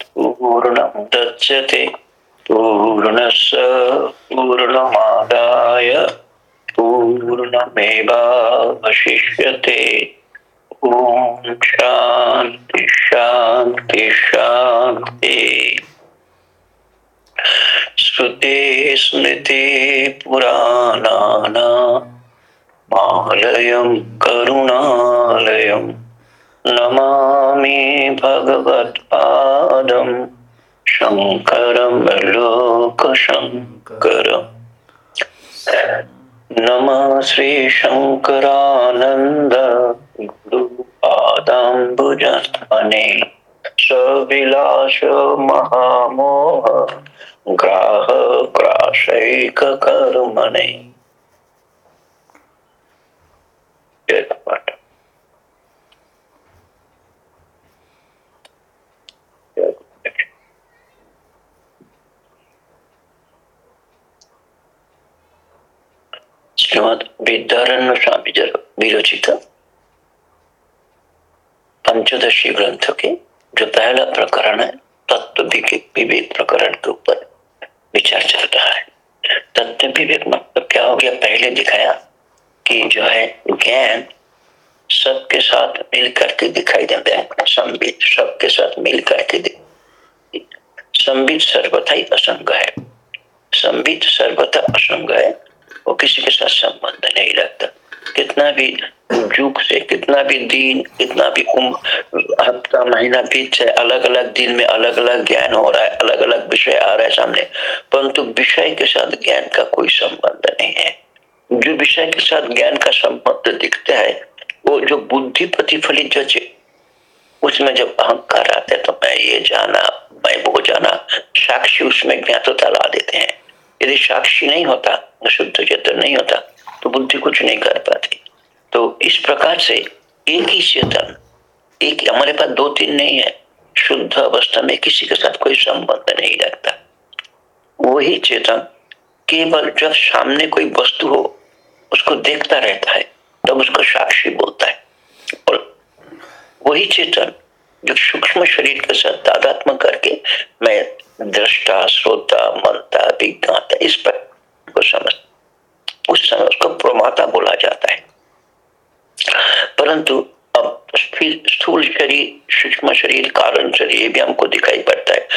पूर्णं दच्यते पूर्णस्य पूर्णमादाय पूर्णमेवावशिष्यते ॐ शान्ति शान्ति शान्ति। श्रुते स्मृति पुराणानामालयं करुणालयं नमामि भगवत्पादम् शङ्करं लोकशङ्करम्। नमः श्रीशङ्करानन्द गुरुपादाम्बुजस्मने सविलास महामोह ग्राह ग्राशैककर्मणे विद्यारण्य स्वामी विरचित पंचदशी ग्रंथ के जो पहला प्रकरण है तत्व विवेक प्रकरण के ऊपर विचार चल रहा है। तत्व विवेक मतलब क्या हो गया? पहले दिखाया कि जो है, ज्ञान सबके साथ मिल करके दिखाई देता है। संबित सबके साथ मिल करके संबित सर्वथा ही असंग है। संबित सर्वथा असंग है। वो किसी के साथ संबंध नहीं रखता। कितना भी जुग से, कितना भी दिन, कितना भी उम्र, हफ़्ता, महीना बीत जाए अलग अलग दिन में अलग अलग ज्ञान हो रहा है अलग अलग विषय आ रहा है सामने। परंतु विषय के साथ ज्ञान का कोई संबंध नहीं है। जो विषय के साथ ज्ञान का संबंध दिखता है, वो जो बुद्धि प्रतिफलित जो उसमें जब अहंकार आते हैं तो मैं ये जाना, मैं वो जाना, साक्षी उसमें ज्ञातता ला देते हैं। यदि साक्षी नहीं होता, शुद्ध चेतन नहीं होता तो बुद्धि कुछ नहीं कर पाती। तो इस प्रकार से एक ही चेतन, एक हमारे पास दो तीन नहीं है, शुद्ध अवस्था में किसी के साथ कोई संबंध नहीं रखता। वही चेतन केवल जब सामने कोई वस्तु हो, उसको देखता रहता है, तब उसको साक्षी बोलता है। और वही चेतन जो सूक्ष्म शरीर के साथ तादात्म करके मैं दृष्टा, श्रोता, मनता, विज्ञाता, इस पर को समझ उस समय उसको प्रमाता बोला जाता है। परंतु अब फिर स्थूल शरीर, सूक्ष्म शरीर, कारण शरीर, ये भी हमको दिखाई पड़ता है।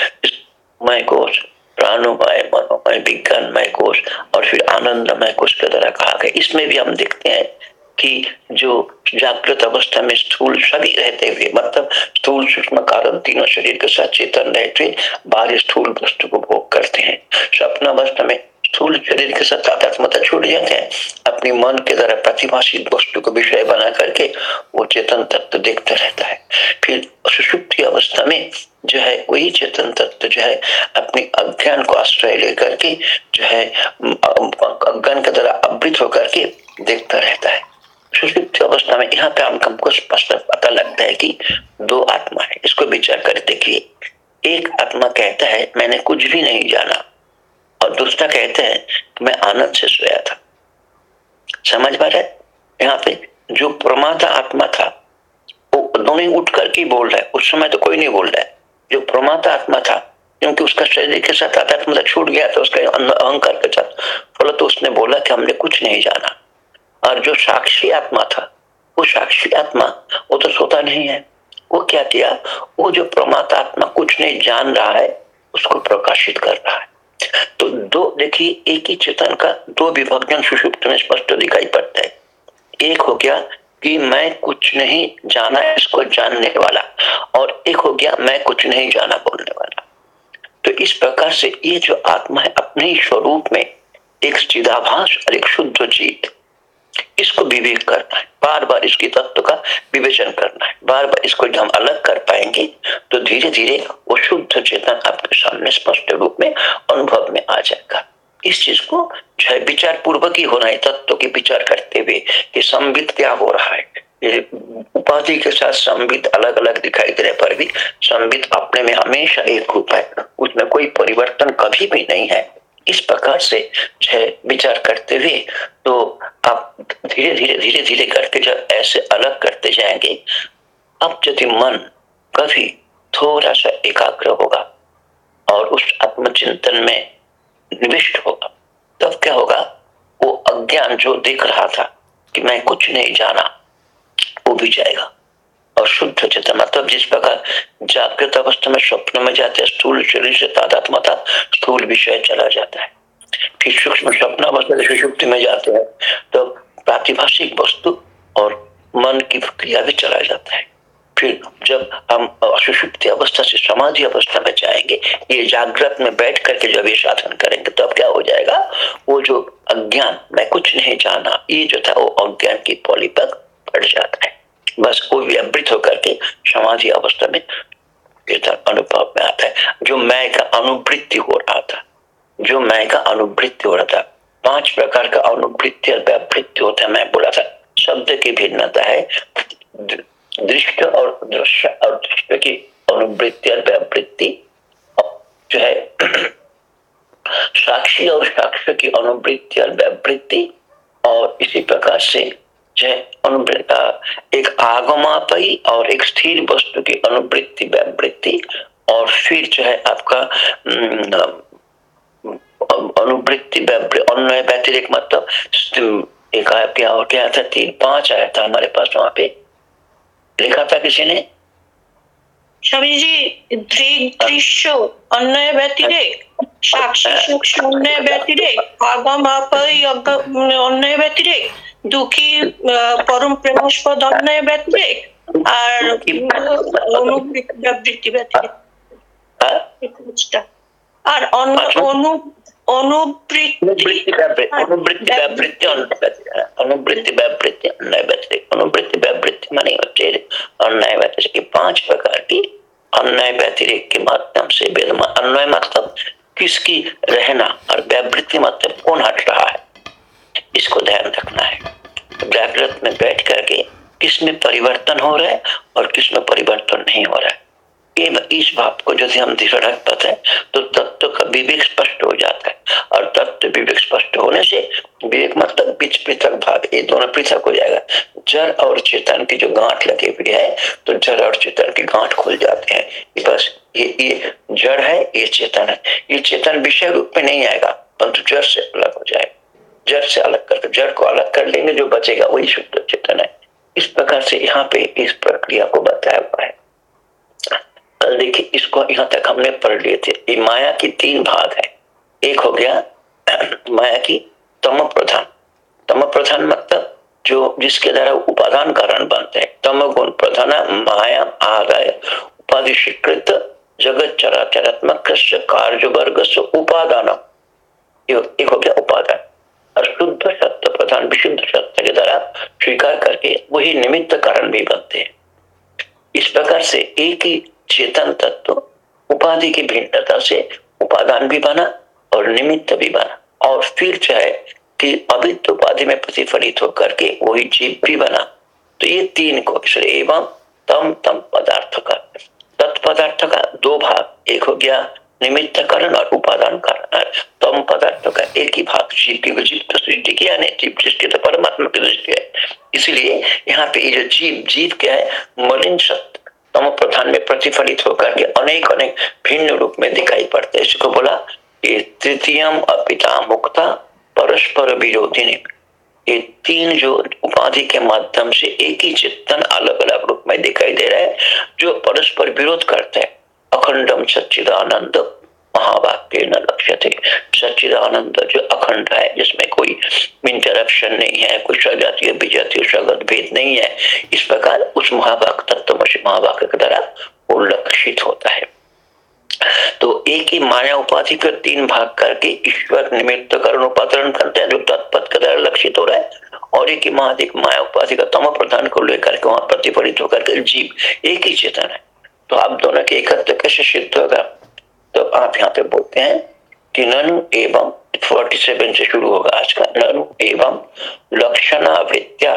मैं कोष, प्राणोमय, मनोमय, विज्ञानमय कोष और फिर आनंदमय कोष के द्वारा कहा गया। इसमें भी हम देखते हैं कि जो जागृत अवस्था में स्थूल सभी रहते हुए मतलब स्थूल सूक्ष्म कारण तीनों शरीर के साथ चेतन रहते हुए, बाहर स्थूल वस्तु को भोग करते हैं। स्वप्न अवस्था में स्थूल शरीर के साथ तादात्मता छूट जाते हैं। अपनी मन के द्वारा प्रतिभाषित वस्तु को विषय बना करके वो चेतन तत्व देखता रहता है। फिर सुषुप्ति अवस्था में जो है, वही चेतन तत्व जो है, अपनी अज्ञान को आश्रय लेकर के जो है अज्ञान के द्वारा आवृत होकर के देखता रहता है। सुषुप्त अवस्था में यहाँ पे हम हमको स्पष्ट पता लगता है कि दो आत्मा है। इसको विचार कर देखिए एक आत्मा कहता है, मैंने कुछ भी नहीं जाना। और दूसरा कहते हैं मैं आनंद से सोया था। समझ पा रहे यहाँ पे जो प्रमाता आत्मा था, वो दोनों उठ करके बोल रहा है। उस समय तो कोई नहीं बोल रहा है। जो प्रमाता आत्मा था, क्योंकि उसका शरीर के साथ आत्मा छूट गया था, उसका अहंकार के साथ। फल तो उसने बोला कि हमने कुछ नहीं जाना। और जो साक्षी आत्मा था, वो साक्षी आत्मा, वो तो सोता नहीं है। वो क्या किया? वो जो प्रमाता आत्मा कुछ नहीं जान रहा है, उसको प्रकाशित कर रहा है। तो दो, देखिए, एक ही चेतन का दो विभक्जन सुषुप्त में स्पष्ट दिखाई पड़ता है। एक हो गया कि मैं कुछ नहीं जाना इसको जानने वाला, और एक हो गया मैं कुछ नहीं जाना बोलने वाला। तो इस प्रकार से ये जो आत्मा है, अपने स्वरूप में एक चिदाभास और एक शुद्ध जीत। इसको विवेक करना है। बार बार इसकी तत्व का विवेचन करना है। बार बार इसको जब हम अलग कर पाएँगे तो धीरे धीरे वो शुद्ध चेतन आपके सामने स्पष्ट रूप में, अनुभव में आ जाएगा। इस चीज़ को जो है विचार पूर्वक ही होना है, तत्व की विचार करते हुए कि संबित क्या हो रहा है। उपाधि के साथ संबित अलग अलग दिखाई देने पर भी संबित अपने में हमेशा एक रूप है। उसमें कोई परिवर्तन कभी भी नहीं है। इस प्रकार से जो है विचार करते हुए तो आप धीरे धीरे धीरे धीरे करके जब ऐसे अलग करते जाएँगे, अब यदि मन कभी थोड़ा सा एकाग्र होगा और उस आत्मचिंतन में निविष्ट होगा, तब क्या होगा? वो अज्ञान जो देख रहा था कि मैं कुछ नहीं जाना, वो भी जाएगा। और शुद्ध चेतन मतलब जिस प्रकार जागृत अवस्था में स्वप्न में जाते हैं स्थूल शरीर से तादात्मता स्थूल विषय चला जाता है फिर सूक्ष्म स्वप्न अवस्था से सुषुप्ति में जाते हैं तो प्रातिभाषिक वस्तु और मन की क्रिया भी चला जाता है फिर जब हम सुषुप्ति अवस्था से समाधि अवस्था में जाएँगे ये जागृत में बैठ करके जब ये साधन करेंगे तब क्या हो जाएगा वो जो अज्ञान मैं कुछ नहीं जाना ये जो था वो अज्ञान की पौली पर पड़ जाता है बस वो व्यावृत होकर के समाधि अवस्था में अनुभव में आता है। जो मैं का अनुवृत्ति हो रहा था, जो मैं का अनुवृत्ति हो रहा था, पाँच प्रकार का अनुवृत्ति और व्यावृत्ति होता है, मैं बोला था। शब्द की भिन्नता है, दृष्ट और दृश्य, और दृष्ट की अनुवृत्ति और व्यावृत्ति जो है, साक्षी और साक्ष्य की अनुवृत्ति और व्यावृत्ति, और इसी प्रकार से एक आगमापी और एक स्थिर वस्तु की अनुवृत्ति, व्यावृत्ति और फिर जो है आपका अनुवृत्ति अन्वय व्यतिरिक मतलब एक क्या हो? गया था तीन, पाँच आया था हमारे पास वहाँ पे। लिखा था किसी ने? स्वामी जी दृश्य अन्य व्यतिरेक, साक्षी, सूक्ष्म अन्य व्यतिरेक आगम अन्य व्यतिरेक। দুঃখী পরম প্রেমাস্পদ অন্যায় ব্যতিরেক আর অনুবৃত্তি ব্যতিরেক আর অনু অনুবৃত্তি অনুবৃত্তি অনুবৃত্তি व्यावृत्ति अन्याय व्यतिरिक अनुवृत्ति व्यावृत्ति माने होते अन्याय व्यतिरिक की पांच प्रकार की अन्याय व्यतिरेक के माध्यम से वेद अन्वय मतलब किसकी रहना और व्यावृत्ति मतलब कौन हट रहा है इसको ध्यान रखना है। जागृत में बैठ करके किसमें परिवर्तन हो रहा है और किसमें परिवर्तन नहीं हो रहा है। इस भाव को यदि हम दृढ़ पाते हैं तो तत्व का विवेक स्पष्ट हो जाता है। और तत्व विवेक स्पष्ट होने से विवेक मतलब बीच पृथक भाग, ये दोनों पृथक हो जाएगा। जड़ और चेतन की जो गांठ लगे हुए है तो जड़ और चेतन की गांठ खुल जाते हैं। बस, ये ये जड़ है, ये चेतन है। ये चेतन विषय रूप में नहीं आएगा, परंतु जड़ से अलग हो जाएगा। जड़ से अलग करके जड़ को अलग कर लेंगे, जो बचेगा वही शुद्ध चेतन है। इस प्रकार से यहाँ पे इस प्रक्रिया को बताया हुआ है। कल देखिए, इसको यहाँ तक हमने पढ़ लिए थे। ये माया की तीन भाग है। एक हो गया, माया की तम प्रधान तम प्रधान मतलब जो, जिसके द्वारा उपादान कारण बनते हैं। तम गुण प्रधान माया, आदाय उपाधि स्वीकृत जगत चराचरात्मक कार्य, वर्ग, उपादान। एक हो गया उपादान। और शुद्ध सत्य प्रधान विशुद्ध सत्य के द्वारा स्वीकार करके वही निमित्त कारण भी बनते हैं। इस प्रकार से एक ही चेतन तत्व उपाधि की भिन्नता से उपादान भी बना और निमित्त भी बना। और फिर चाहे कि अविद्य उपाधि में प्रतिफलित होकर के वही जीव भी बना। तो ये तीन को एवं तम तम पदार्थ का, तत्पदार्थ का दो भाग। एक हो गया निमित्त कारण और उपादान कारण। तम पदार्थ का एक ही भाग जीव की तो सृष्टि किया नहीं, जीव सृष्टि तो परमात्मा की दृष्टि है। इसलिए यहाँ पे जो जीव जीव क्या है मलिन सत्य तम प्रधान में प्रतिफलित होकर के अनेक अनेक भिन्न रूप में दिखाई पड़ते हैं। इसको बोला, ये तृतीयम अपिता मुक्ता परस्पर विरोधी ने ये तीन जो उपाधि के माध्यम से एक ही चित्तन अलग अलग रूप में दिखाई दे रहा है, जो परस्पर विरोध करते हैं। अखंडम सच्चिदानंद महावाक्य न लक्ष्य थे। सच्चिदानंद जो अखंड है, जिसमें कोई इंटरप्शन नहीं है, कोई सजातीय, विजातीय स्वगत भेद नहीं है, इस प्रकार उस महावाक तत्व महावाक्य के द्वारा वो लक्षित होता है। तो एक ही माया उपाधि को तीन भाग करके ईश्वर निमित्त करण उपादरण करते हैं, जो तत्पद के द्वारा लक्षित हो रहा है, और एक ही महाधिक माया उपाधि का तम प्रधान को लेकर के वहाँ प्रतिफलित होकर जीव एक ही चेतन है। तो आप दोनों के एकत्र कैसे सिद्ध होगा? तो आप यहाँ पे बोलते हैं कि ननु एवं फोर्टी सेवन से शुरू होगा आज का। ननु एवं लक्षणावृत्या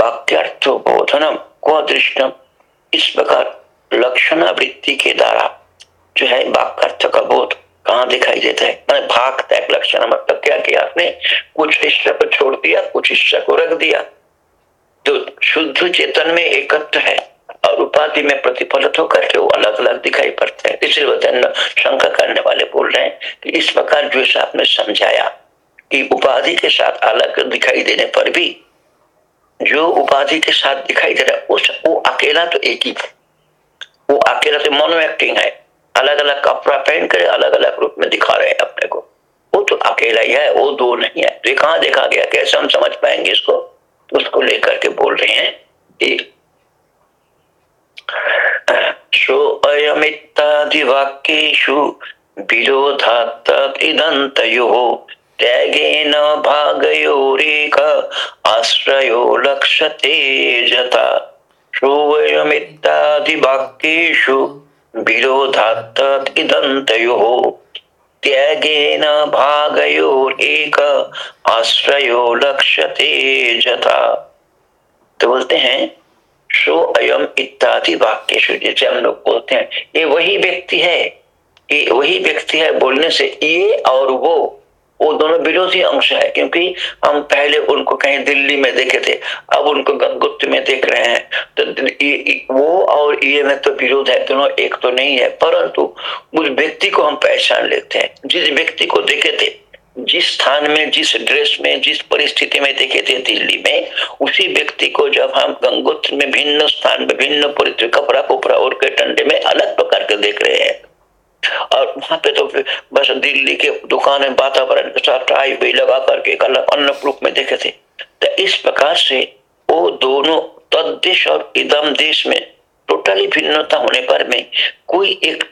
वाक्यर्थ बोधनम को दृष्टम इस प्रकार लक्षणावृत्ति के द्वारा जो है वाक्यर्थ का बोध कहाँ दिखाई देता है? मैंने भाग तय लक्षण मतलब क्या किया आपने कुछ हिस्सा को छोड़ दिया, कुछ हिस्सा को रख दिया। तो शुद्ध चेतन में एकत्र है। और उपाधि में प्रतिफलित होकर के वो अलग अलग दिखाई पड़ते हैं। इसलिए वचन शंका करने वाले बोल रहे हैं कि इस प्रकार जो आपने समझाया कि उपाधि के साथ अलग दिखाई देने पर भी जो उपाधि के साथ दिखाई दे रहा है, उस वो अकेला तो एक ही है। वो अकेला तो मोनो एक्टिंग है। अलग अलग कपड़ा पहन कर अलग अलग रूप में दिखा रहे हैं अपने को। वो तो अकेला ही है, वो दो नहीं है। तो कहाँ देखा गया। कैसे हम समझ पाएँगे इसको? उसको लेकर के बोल रहे हैं कि सोऽयमित्तादिवाक्येषु विरोधात्तदन्तयोः त्यागेन भागयोरेक आश्रयो लक्ष्यते जता सोऽयमित्तादिवाक्येषु विरोधात्तदन्तयोः त्यागेन भागयोरेक आश्रयो लक्ष्यते जता तो बोलते हैं सो अयम इत्यादि वाक्य जैसे हम लोग बोलते हैं ये वही व्यक्ति है। ये वही व्यक्ति है बोलने से ये और वो वो दोनों विरोधी अंश है क्योंकि हम पहले उनको कहीं दिल्ली में देखे थे अब उनको गंगुत्व में देख रहे हैं। तो ये, वो और ये में तो विरोध है दोनों एक तो नहीं है परंतु उस व्यक्ति को हम पहचान लेते हैं। जिस व्यक्ति को देखे थे जिस स्थान में, जिस ड्रेस में, जिस परिस्थिति में देखे थे दिल्ली में, उसी व्यक्ति को जब हम गंगोत्र में भिन्न स्थान में भिन्न परिस्थिति, कपड़ा कुपड़ा और के टंडे में अलग प्रकार के देख रहे हैं। और वहाँ पे तो बस दिल्ली के दुकान में वातावरण के साथ टाई भी लगा करके अलग अन्य रूप में देखे थे। तो इस प्रकार से वो दोनों तदेश और इदम देश में टोटली भिन्नता होने पर में कोई एक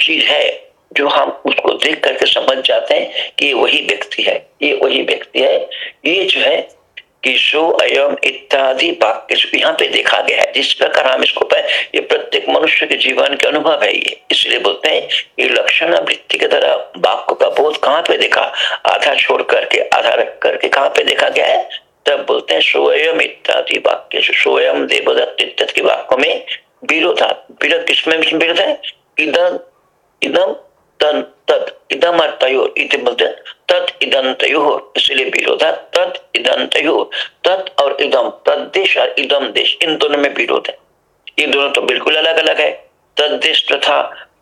चीज़ है जो हम उसको देख करके समझ जाते हैं कि वही व्यक्ति है, ये वही व्यक्ति है। ये जो है कि सो अयम इत्यादि वाक्य यहाँ पे देखा गया है, जिस प्रकार हम इसको पाए ये प्रत्येक मनुष्य के जीवन के अनुभव है ये। इसलिए बोलते हैं ये लक्षण वृत्ति के तरह वाक्य का बोध कहाँ पे देखा? आधा छोड़ करके, आधा रख करके कहाँ पे देखा गया है? तब बोलते हैं सोयम इत्यादि वाक्य सोयम देवदत्त इत्यादि के वाक्यों में विरोधा विरोध किसमें विरोध है? इधम तो बिल्कुल अलग अलग है। तद देश तथा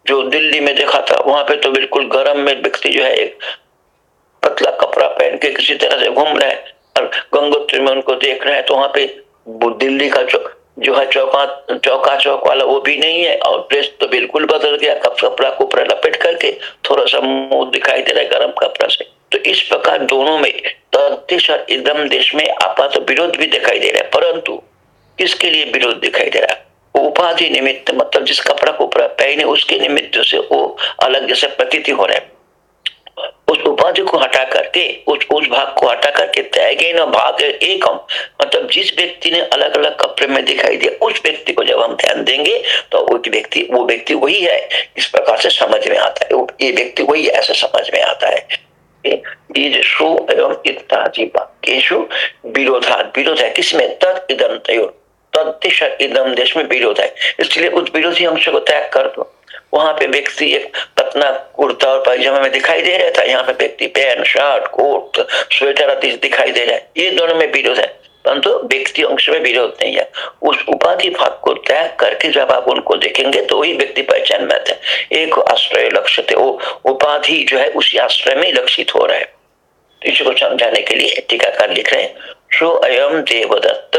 जो दिल्ली में देखा था, वहाँ पे तो बिल्कुल गर्म में व्यक्ति जो है पतला कपड़ा पहन के किसी तरह से घूम रहे हैं और गंगोत्री में उनको देख रहे हैं तो वहाँ पे दिल्ली का जो जो है चौका चौका चौक वाला वो भी नहीं है और ड्रेस तो बिल्कुल बदल गया कपड़ा कुपड़ा लपेट करके थोड़ा सा मुँह दिखाई दे रहा है गर्म कपड़ा से। तो इस प्रकार दोनों में तदेश और इदम देश में आपा तो विरोध भी दिखाई दे रहा है। परंतु किसके लिए विरोध दिखाई दे रहा है? उपाधि निमित्त मतलब जिस कपड़ा कुपड़ा पहने, उसके निमित्त से वो अलग जैसे प्रतीति हो रहा है। उस उपाधि को हटा करके, उस उस भाग को हटा करके त्यागे न, भाग एकम। मतलब जिस व्यक्ति ने अलग अलग कपड़े में दिखाई दिया उस व्यक्ति को जब हम ध्यान देंगे तो वो व्यक्ति वो व्यक्ति वही है। इस प्रकार से समझ में आता है। ये व्यक्ति वही ऐसे समझ में आता है। एवं विरोधा है। किसमें तद इदम तय। तदिश इदम देश में विरोध है। इसलिए उस विरोधी अंश को त्याग कर दो। वहाँ पे व्यक्ति एक पतना कुर्ता और पायजामा में दिखाई दे रहा था। यहाँ पे व्यक्ति पैंट, शर्ट, कोट, स्वेटर आदि दिखाई दे रहा है। ये दोनों में विरोध है। परंतु व्यक्ति अंश में विरोध नहीं है। उस उपाधि भाग को त्याग करके जब आप उनको देखेंगे तो वही व्यक्ति पहचान में आता है। एक आश्रय लक्ष्य थे वो उपाधि जो है, उसी आश्रय में लक्षित हो रहा है। इसको समझाने के लिए टीकाकार लिख रहे हैं सो अयम देवदत्त,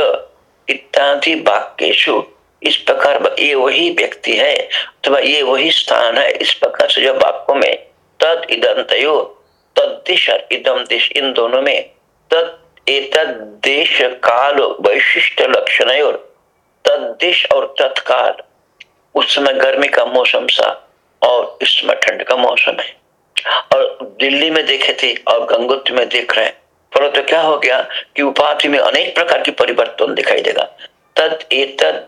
इत्यादि वाक्यु इस प्रकार ये वही व्यक्ति है, अथवा ये वही स्थान है, इस प्रकार से जब वाक्यों में तद इदंत तद दिश और इदम दिश, इन दोनों में तद देश काल वैशिष्ट लक्षण और तदेश और तत्काल। उस समय गर्मी का मौसम सा और इस समय ठंड का मौसम है। और दिल्ली में देखे थे और गंगोत्री में देख रहे हैं। परंतु तो क्या हो गया कि उपाधि में अनेक प्रकार की परिवर्तन दिखाई देगा। तद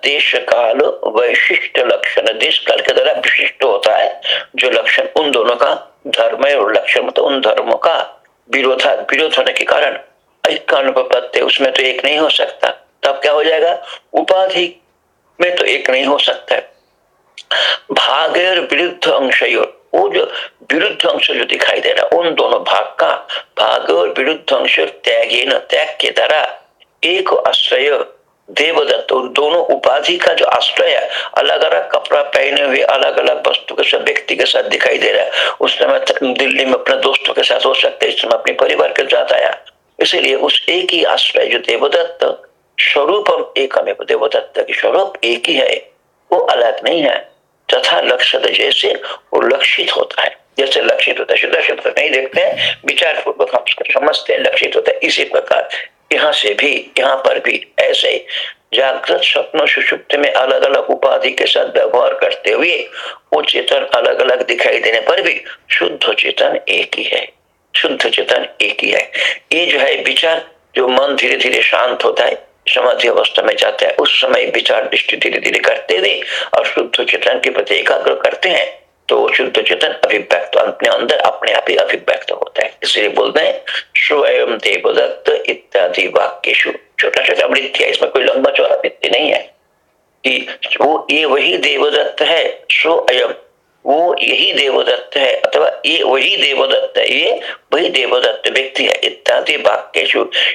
देश काल वैशिष्ट लक्षण देश काल के द्वारा विशिष्ट होता है, जो लक्षण उन दोनों का धर्म है और लक्षण मतलब उन धर्मों का विरोधा, विरोध होने के कारण अनुपत्य उसमें तो एक नहीं हो सकता। तब क्या हो जाएगा? उपाधि में तो एक नहीं हो सकता भाग और विरुद्ध अंश वो जो विरुद्ध अंश जो दिखाई दे रहा उन दोनों भाग का भाग और विरुद्ध अंश त्यागे त्याग के द्वारा एक आश्रय देवदत्त उन दोनों उपाधि का जो आश्रय है अलग अलग कपड़ा पहने हुए अलग अलग वस्तु के साथ, व्यक्ति के साथ दिखाई दे रहा है। उस समय दिल्ली में अपने दोस्तों के साथ हो सकते इस समय अपने परिवार के साथ आया। इसीलिए उस एक ही आश्रय जो देवदत्त स्वरूपम एक हमें देवदत्त की स्वरूप एक ही है, वो अलग नहीं है। तथा लक्ष्य जैसे वो लक्षित होता है। जैसे लक्षित होता है शुद्ध शब्द नहीं देखते हैं विचार पूर्वक हम समझते हैं, लक्षित होता है, इसी प्रकार यहाँ से भी, यहाँ पर भी ऐसे जागृत स्वप्न, सुषुप्त में अलग अलग उपाधि के साथ व्यवहार करते हुए वो चेतन अलग अलग दिखाई देने पर भी शुद्ध चेतन एक ही है। शुद्ध चेतन एक ही है। ये जो है विचार, जो मन धीरे धीरे शांत होता है, समाधि अवस्था में जाता है, उस समय विचार दृष्टि धीरे धीरे करते हुए और शुद्ध चेतन के प्रति एकाग्र करते हैं। तो शुद्ध चेतन अभिव्यक्त अपने अंदर अपने आप ही अभिव्यक्त होता है। इसलिए बोलते हैं स्वयं देवदत्त इत्यादि वाक्य छोटा छोटा वृत्ति है। इसमें कोई लंबा चौड़ा वृत्ति नहीं है कि वो ये वही देवदत्त है स्वयं वो यही देवदत्त है, अथवा ये वही देवदत्त है, ये वही देवदत्त व्यक्ति है। इत्यादि वाक्य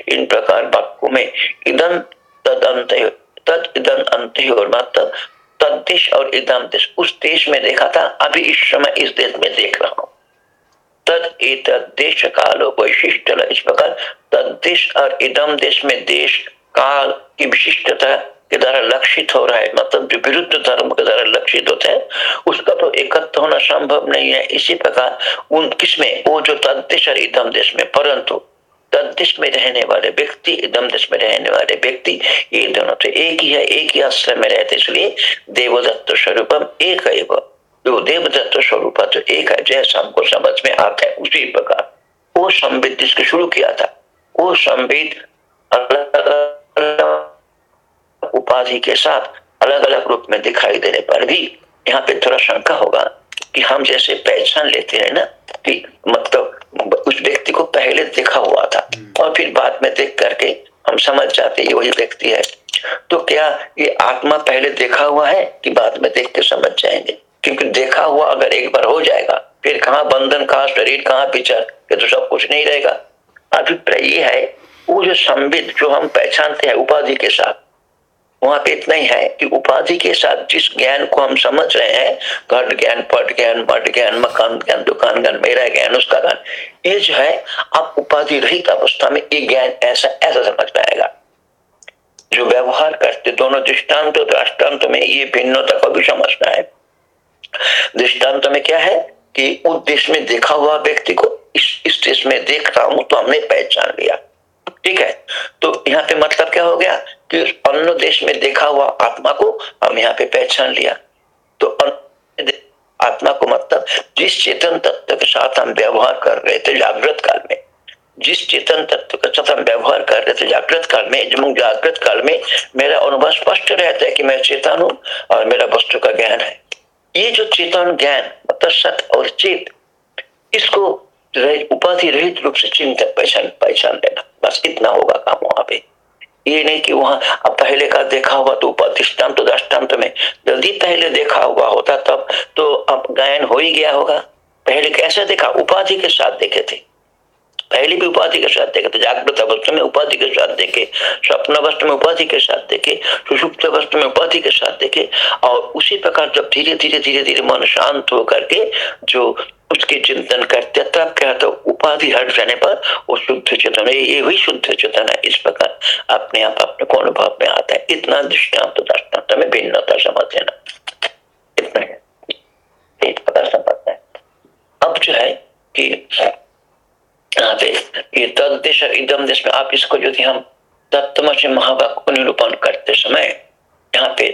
इन प्रकार वाक्यों में इदन तद अंत तद इदन अंत मतलब तद देश और इदम देश उस देश में देखा था, अभी इस समय इस देश में देख रहा हूँ। तद एक देश काल वैशिष्ट इस प्रकार तद देश और इदम देश में देश काल की विशिष्टता के द्वारा लक्षित हो रहा है। मतलब जो विरुद्ध धर्म के द्वारा लक्षित होते हैं, उसका तो एकत्र होना संभव नहीं है। इसी प्रकार, उन किसमें? वो जो तदेश और इदम देश में, परंतु तदेश में रहने वाले व्यक्ति इदम देश में रहने वाले व्यक्ति, ये दोनों तो एक ही है, एक ही आश्रय में रहते, इसलिए देवदत्त स्वरूपम एक है जो देवदत्त स्वरूप तो एक है, जैसा हमको समझ में आता है, उसी प्रकार। वो संबित जिसको शुरू किया था, वो संबित अलग उपाधि के साथ अलग अलग रूप में दिखाई देने पर भी यहाँ पे थोड़ा शंका होगा कि हम जैसे पहचान लेते हैं ना, कि मतलब उस व्यक्ति को पहले देखा हुआ था। और फिर बाद में देख करके हम समझ जाते ये वही व्यक्ति है। तो क्या ये आत्मा पहले देखा हुआ है कि बाद में देख के समझ जाएँगे? क्योंकि देखा हुआ अगर एक बार हो जाएगा फिर कहाँ बंधन कहाँ शरीर कहाँ पिचर ये तो सब कुछ नहीं रहेगा। अभिप्राय ये है वो जो संबित जो हम पहचानते हैं उपाधि के साथ वहाँ पे इतना ही है कि उपाधि के साथ जिस ज्ञान को हम समझ रहे हैं घट ज्ञान, पट ज्ञान मट ज्ञान, मकान ज्ञान, दुकान ज्ञान, मेरा ज्ञान, उसका ज्ञान, ये जो है, आप उपाधि रहित अवस्था में ये ज्ञान ऐसा ऐसा समझ पाएगा जो व्यवहार करते, दोनों दृष्टांत और दृष्टांत में ये भिन्नता को भी समझना है दृष्टांत में क्या है कि उस देश में देखा हुआ व्यक्ति को, इस इस देश में देख रहा हूँ तो हमने पहचान लिया। ठीक है? तो यहाँ पे मतलब क्या हो गया? कि अन्य देश में देखा हुआ आत्मा को हम यहाँ पे पहचान लिया। तो आत्मा को मतलब जिस चेतन तत्व के साथ हम व्यवहार कर रहे थे जागृत काल में, जिस चेतन तत्व के साथ हम व्यवहार कर रहे थे जागृत काल में जागृत काल में, मेरा अनुभव स्पष्ट रहता है कि मैं चेतन हूँ और मेरा वस्तु का ज्ञान है। ये जो चेतन ज्ञान मतलब सत और चेत, इसको उपाधि रहित रूप से चिंतन, पहचान पहचान लेना। बस इतना होगा काम वहाँ पे। ये नहीं कि वहाँ अब पहले का देखा हुआ तो उपाधिष्टान्त तो दृष्टांत में जल्दी पहले देखा हुआ होता तब तो अब गायन हो ही गया होगा। पहले कैसे देखा? उपाधि के साथ देखे थे। पहले भी उपाधि के साथ देखे थे। जागृत अवस्था में उपाधि के साथ देखे, स्वप्न अवस्था में उपाधि के साथ देखे सुषुप्त अवस्था में उपाधि के साथ देखे और उसी प्रकार जब धीरे धीरे धीरे धीरे मन शांत होकर के जो उसके चिंतन करते तब क्या तो उपाधि हट जाने पर वो शुद्ध चेतन है, ये वही शुद्ध चेतन है। इस प्रकार अपने आप अपने को अनुभव में आता है। इतना दृष्टांत दृष्टांत में भिन्नता समझ लेना अब जो है कि पे ये देश इदम देश में आप इसको यदि हम तत्व से महावाक्य को निरूपण करते समय, यहाँ पे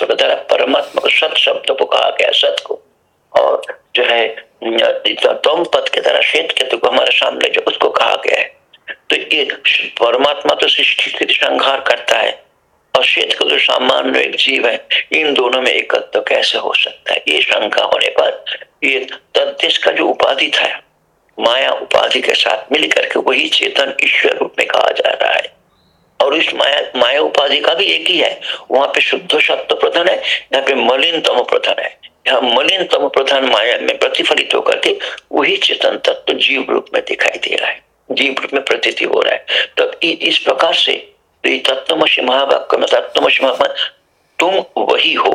के द्वारा परमात्मा को सत शब्द को कहा गया सत को। और जो है तम पद के द्वारा श्वेत केतु को हमारे सामने जो उसको कहा गया है। तो ये परमात्मा तो सृष्टि स्थिति संहार करता है और श्वेत का जो सामान्य एक जीव है। इन दोनों में एकत्व तो कैसे हो सकता है? ये शंका होने पर ये तद्देश का जो उपाधि था, माया उपाधि के साथ मिल करके वही चेतन ईश्वर रूप में कहा जा रहा है। और इस माया माया उपाधि का भी एक ही है। वहाँ पे शुद्ध सत्य प्रधान है, यहाँ पे मलिन तम प्रधान है। यहाँ मलिन तम प्रधान माया में प्रतिफलित होकर के वही चेतन तत्व तो जीव रूप में दिखाई दे रहा है। जीव रूप में प्रतीति हो रहा है। तो इस प्रकार से तो तत्वमसी महावाक्य में, तत्वमसी महावाक्य तुम वही हो।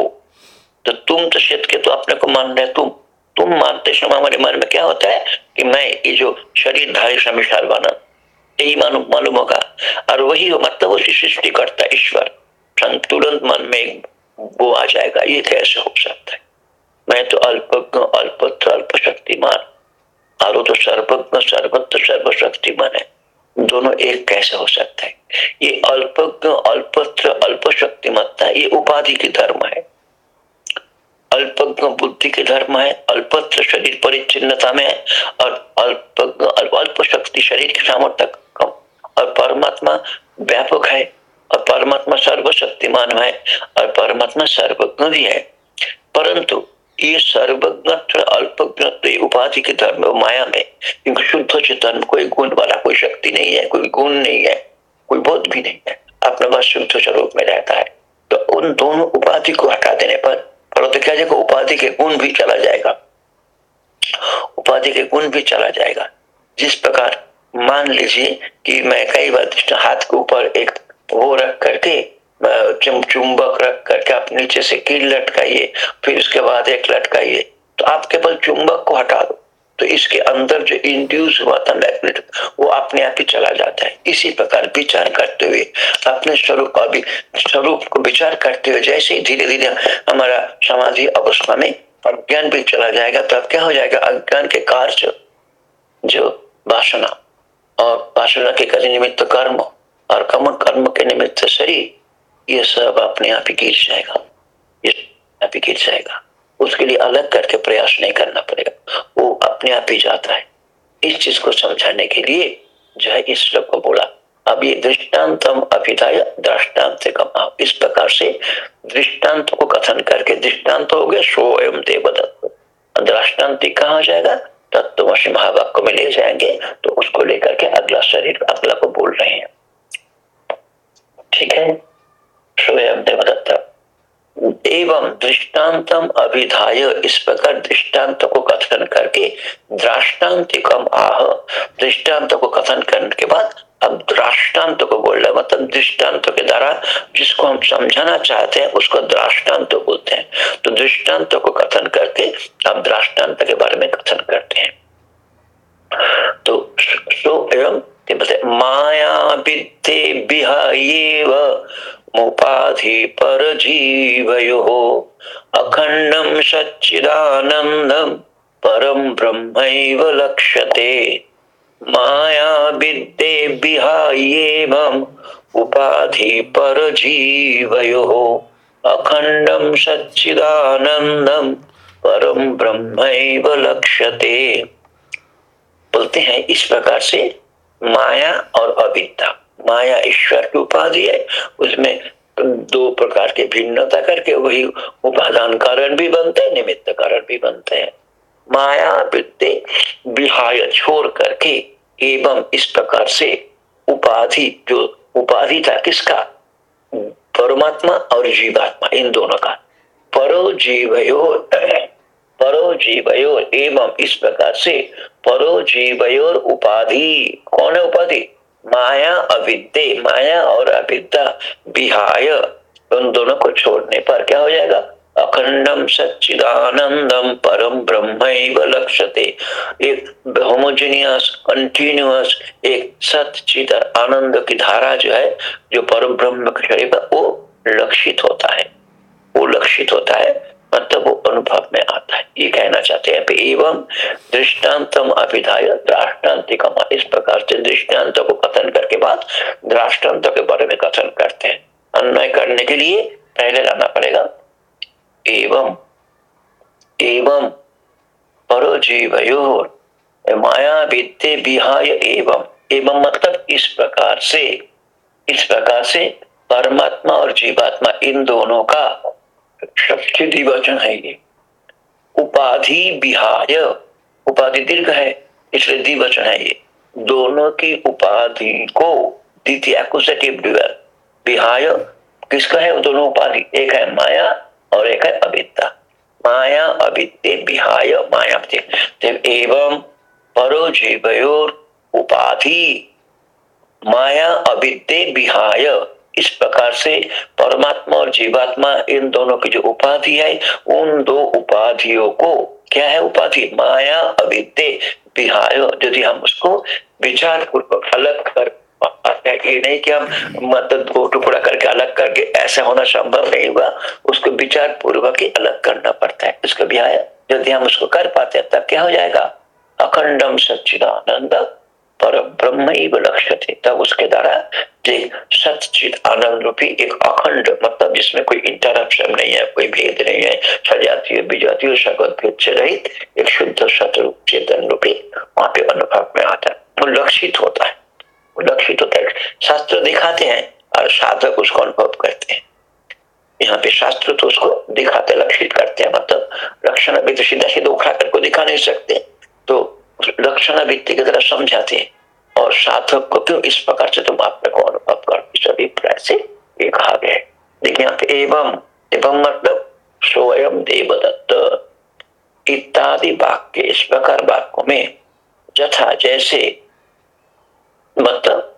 तो तुम तो शेत के तो अपने को मान रहे तुम तुम मानते समय हमारे मन में क्या होता है कि मैं ये जो शरीर धारी समिशार बना यही मालूम मालूम होगा। और वही हो मतलब उसी सृष्टि करता ईश्वर तुरंत मन में वो आ जाएगा, ये कैसे हो सकता है? मैं तो अल्पज्ञ अल्पत्र अल्प शक्तिमान और वो तो सर्वज्ञ सर्वत्र सर्वशक्तिमान है। दोनों एक कैसे हो सकता है? ये अल्पज्ञ अल्पत्र अल्प शक्तिमत्ता ये उपाधि की धर्म है। अल्पज्ञ बुद्धि के धर्म है अल्पत्र शरीर परिचिन्नता में और अल्पज्ञ अल्प शक्ति शरीर के सामर्थ्य कम और परमात्मा व्यापक है, और परमात्मा सर्वशक्तिमान है, और परमात्मा सर्वज्ञ भी है। परंतु ये सर्वज्ञ अल्पज्ञ उपाधि के धर्म माया में क्योंकि शुद्ध चेतन, कोई गुण वाला कोई शक्ति नहीं है, कोई गुण नहीं है, कोई बोध भी नहीं है, अपने पास शुद्ध स्वरूप में रहता है। तो उन दोनों उपाधि को हटा देने पर तो क्या जाएगा उपाधि के गुण भी चला जाएगा। उपाधि के गुण भी चला जाएगा। जिस प्रकार मान लीजिए कि मैं कई बार हाथ के ऊपर एक वो रख करके चुंबक रख करके आप नीचे से कील लटकाइए, फिर उसके बाद एक लटकाइए तो आप केवल चुंबक को हटा दो। तो इसके अंदर जो इंड्यूस हुआ था मैग्नेट वो अपने आप ही चला जाता है। इसी प्रकार विचार करते हुए, अपने स्वरूप अभी स्वरूप को विचार करते हुए, जैसे ही धीरे धीरे हमारा समाधि अवस्था में अज्ञान भी चला जाएगा तो अब क्या हो जाएगा? अज्ञान के कार्य जो वासना। और वासना के कार्य निमित्त कर्म और कम कर्म के निमित्त शरीर, ये सब अपने आप ही गिर जाएगा। ये आप ही गिर जाएगा। उसके लिए अलग करके प्रयास नहीं करना पड़ेगा। वो अपने आप ही जाता है। इस चीज़ को समझाने के लिए जो है इस श्लोक को बोला। अब ये दृष्टान्तम अभिधाय दृष्टांत से कमाओ इस प्रकार से दृष्टांत को कथन करके, दृष्टांत हो गया, स्वयं देवदत्त। दृष्टांत कहा जाएगा? तत्वशी महावाक्य में ले जाएँगे तो उसको लेकर के अगला शरीर, अगला को बोल रहे हैं। ठीक है? स्वयं देवदत्त, एवं दृष्टान्तम अभिधाय, इस प्रकार दृष्टांत को कथन करके, दृष्टांतिकम आह, दृष्टांत को कथन करने के बाद अब दृष्टांत को बोल रहे मतलब दृष्टांत के द्वारा जिसको हम समझाना चाहते हैं, उसको दृष्टांत बोलते हैं। तो दृष्टांत को कथन करके अब दृष्टांत के बारे में कथन करते हैं। तो सो एवं माया विद्ये विहायेव मुपाधि पर जीवयो अखंडम सच्चिदानंदम परम ब्रह्म लक्ष्यते। माया विद्ये विहायेमम् उपाधि पर जीवयो अखंडम सच्चिदानंदम परम ब्रह्म लक्ष्यते। बोलते हैं, इस प्रकार से माया और अविद्या। माया ईश्वर की उपाधि है, उसमें दो प्रकार के भिन्नता करके वही उपादान कारण भी बनते हैं, निमित्त कारण भी बनते हैं। माया वृत्ति विहाय छोड़ करके एवं इस प्रकार से उपाधि, जो उपाधि था किसका? परमात्मा और जीवात्मा, इन दोनों का। परो जीवयो परो जीवयो एवं इस प्रकार से परो जीवयोर उपाधि। कौन है उपाधि? माया, अविद्य, माया और अविद्या विहाय उन दोनों को छोड़ने पर क्या हो जाएगा? अखंडम सच्चिदानंदम परम ब्रह्म लक्ष्यते एक होमोजीनियस कंटिन्यूअस एक सचिद आनंद की धारा जो है, जो परम ब्रह्म के शरीर वो लक्षित होता है। वो लक्षित होता है मतलब वो अनुभव में आता है। ये कहना चाहते हैं एवं दृष्टान्तम अभिधाय दृष्टान्तिकम इस प्रकार से दृष्टांत को कथन करके बाद दृष्टांत के बारे में कथन करते हैं। अन्वय करने के लिए पहले लाना पड़ेगा। एवं एवं परो जीवयोर माया विद्य विहाय एवं एवं मतलब इस प्रकार से, इस प्रकार से परमात्मा और जीवात्मा इन दोनों का षष्ठी दिवचन है ये। उपाधि विहाय, उपाधि दीर्घ है, इसलिए दिवचन है ये। दोनों की उपाधि को द्वितीय विहाय, किसका है? दोनों उपाधि, एक है माया और एक है अविद्या। माया अविद्य विहाय माया एवं परो जीवयोर उपाधि, माया अविद्य विहाय। इस प्रकार से परमात्मा और जीवात्मा, इन दोनों की जो उपाधि है, उन दो उपाधियों को, क्या है उपाधि? माया अविद्य विहाय। यदि हम उसको विचार पूर्वक अलग कर ये नहीं कि हम मतलब दो टुकड़ा करके अलग करके ऐसा होना संभव नहीं हुआ। उसको विचार पूर्वक ही अलग करना पड़ता है। उसको भी यदि हम उसको कर पाते हैं, तब क्या हो जाएगा? अखंडम सच्चिदानंद पर ब्रह्म लक्ष्य थे तब उसके द्वारा सचित आनंद रूपी एक अखंड मतलब जिसमें कोई इंटरप्शन नहीं है, कोई भेद नहीं है। सजातीय, विजातीय सगत भेद से रहित एक शुद्ध सतरूप चेतन रूपी वहाँ पे अनुभव में आता है। वो लक्षित होता है। लक्षित होता है शास्त्र दिखाते हैं और साधक उसको अनुभव करते हैं। यहाँ पे शास्त्र तो उसको दिखाते, लक्षित करते हैं मतलब लक्षण अभी तो सीधा सीधा उखड़ा कर को दिखा नहीं सकते। तो लक्षण व्यक्ति की तरह समझाते हैं। और साधक को क्यों इस प्रकार से तुम अपने को अनुभव कर? इस अभिप्राय से ये कहा गया है। देखिए यहाँ पे एवं एवं मतलब स्वयं देवदत्त। इत्यादि वाक्य इस प्रकार वाक्यों में जथा जैसे मतलब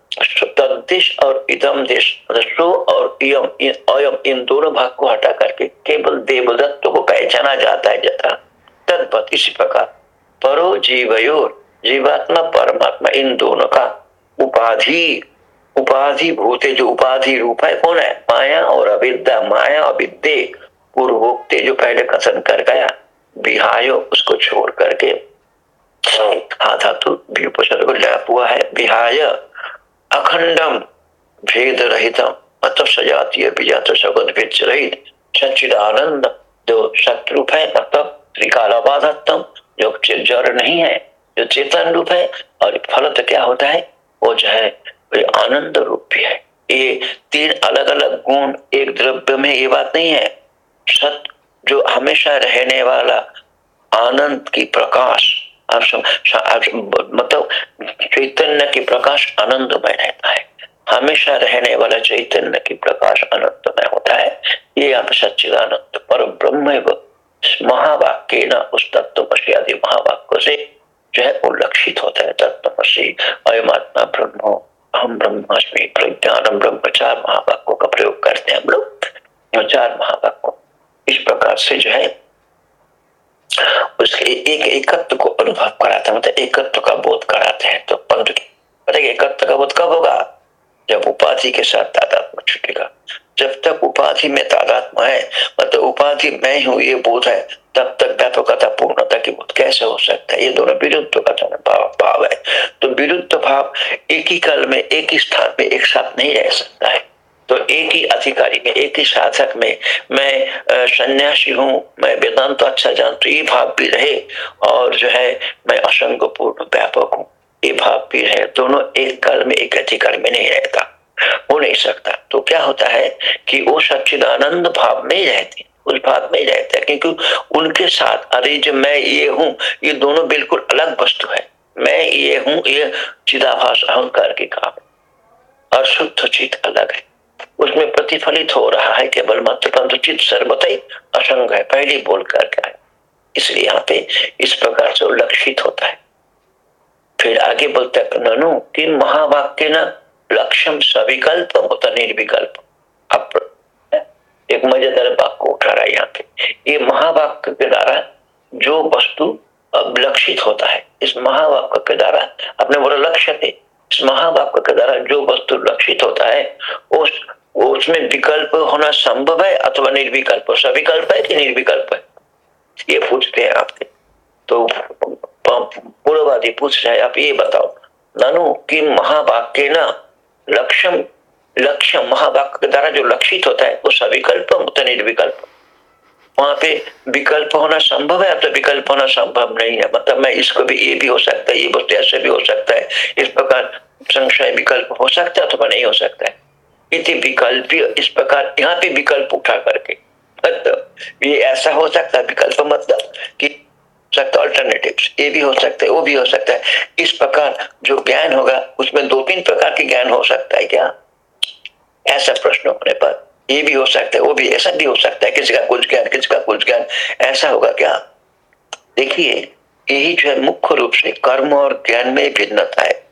तद्देश और इदम देश सो और इयम अयम, इन दोनों भाग को हटा करके केवल देवदत्त को पहचाना जाता है जथा तद्वत इसी प्रकार। परो जीवयोर, जीवात्मा, परमात्मा, इन दोनों का उपाधि। उपाधि भूते जो उपाधि रूप है, कौन है? माया और अविद्या। माया, अविद्य, पूर्वोक्ते जो पहले कथन कर गया बिहायो उसको छोड़ करके। आधा तो उपसर्ग लैप हुआ है। बिहाय अखंडम भेद रहितम मतलब सजातीय विजात शब्द भेद रहित सच्चिदानंद जो शत्रुप है मतलब त्रिकालाबाधत्तम, जो जड़ नहीं है, जो चेतन रूप है, और फल तो क्या होता है? वो जो है आनंद रूप भी है। ये तीन अलग अलग गुण एक द्रव्य में ये बात नहीं है। सत जो हमेशा रहने वाला आनंद की प्रकाश मतलब चैतन्य की प्रकाश आनंदमय रहता है। हमेशा रहने वाला चैतन्य की प्रकाश आनंदमय होता है। ये आप सच्चिदानंद पर ब्रह्म महावाक्य न उस तत्वशी आदि महावाक्य से जो है वो लक्षित होता है। तत्वशी अयमात्मा ब्रह्म हम ब्रह्मास्मि, प्रज्ञानम ब्रह्म, चार महावाक्यों का प्रयोग करते हैं हम लोग। चार महावाक्यों, इस प्रकार से जो है उसके एक एकत्व को अनुभव कराते हैं मतलब एकत्व का बोध कराते हैं। तो पंथ एकत्व का बोध कब होगा? जब उपाधि के साथ तादात्म छुटेगा जब तक उपाधि में तादात्म है मतलब उपाधि मैं हूँ ये बोध है, तब तक व्यापकता पूर्णता की बोध कैसे हो सकता है? ये दोनों विरुद्ध कथन भाव भाव है। तो विरुद्ध भाव एक ही काल में, एक ही स्थान में, एक साथ नहीं रह सकता है। तो एक ही अधिकारी में, एक ही साधक में मैं सन्यासी हूँ, मैं वेदांत तो अच्छा जानता ये भाव भी रहे और जो है मैं असंग पूर्ण व्यापक हूँ। ये भाव भी रहे, दोनों एक काल में, एक अधिकार में नहीं रहता, हो नहीं सकता। तो क्या होता है कि वो सच्चिदानंद भाव में ही रहते उस भाव में ही रहते हैं, क्योंकि उनके साथ, अरे जो मैं ये हूँ, ये दोनों बिल्कुल अलग वस्तु है। मैं ये हूँ, ये चिदाभास अहंकार के काम और शुद्ध चित अलग है। उसमें प्रतिफलित हो रहा है, केवल मात्र परंतु चित्त सर्वत असंग है, पहले बोल कर क्या है इसलिए यहाँ पे इस प्रकार से लक्षित होता है। फिर आगे बोलते ननु कि महावाक्य न लक्ष्यम सविकल्प होता निर्विकल्प। अब एक मज़ेदार वाक्य उठा रहा है यहाँ पे। ये महावाक्य के द्वारा जो वस्तु लक्षित होता है, इस महावाक्य के द्वारा अपने बोला लक्ष्य थे इस महावाक्य के द्वारा जो वस्तु लक्षित होता है, उस, उसमें विकल्प होना संभव है अथवा निर्विकल्प? सविकल्प है कि निर्विकल्प है? ये पूछते हैं आपसे। तो पूर्ववादी पूछ रहे आप ये बताओ, ननु, कि महावाक्य न लक्ष्य लक्ष्य महावाक्य के द्वारा जो लक्षित होता है, वो सविकल्प होता निर्विकल्प? वहाँ पे विकल्प होना संभव है? अब तो विकल्प होना संभव नहीं है। मतलब मैं इसको भी, ये भी हो सकता है, ये वस्तु ऐसे भी हो सकता है। इस प्रकार संशय विकल्प हो सकता है अथवा नहीं हो सकता है। इति विकल्प, इस प्रकार यहाँ पे विकल्प उठा करके। मतलब ये ऐसा हो सकता है, विकल्प मतलब कि सकता अल्टरनेटिव ये भी हो सकता है, वो भी हो सकता है। इस प्रकार जो ज्ञान होगा, उसमें दो तीन प्रकार के ज्ञान हो सकता है क्या? ऐसा प्रश्न होने पर। ये भी हो सकता है, वो भी, ऐसा भी हो सकता है, किसी का कुछ ज्ञान, किसी का कुछ ज्ञान, ऐसा होगा क्या? देखिए, यही जो है मुख्य रूप से कर्म और ज्ञान में भिन्नता है।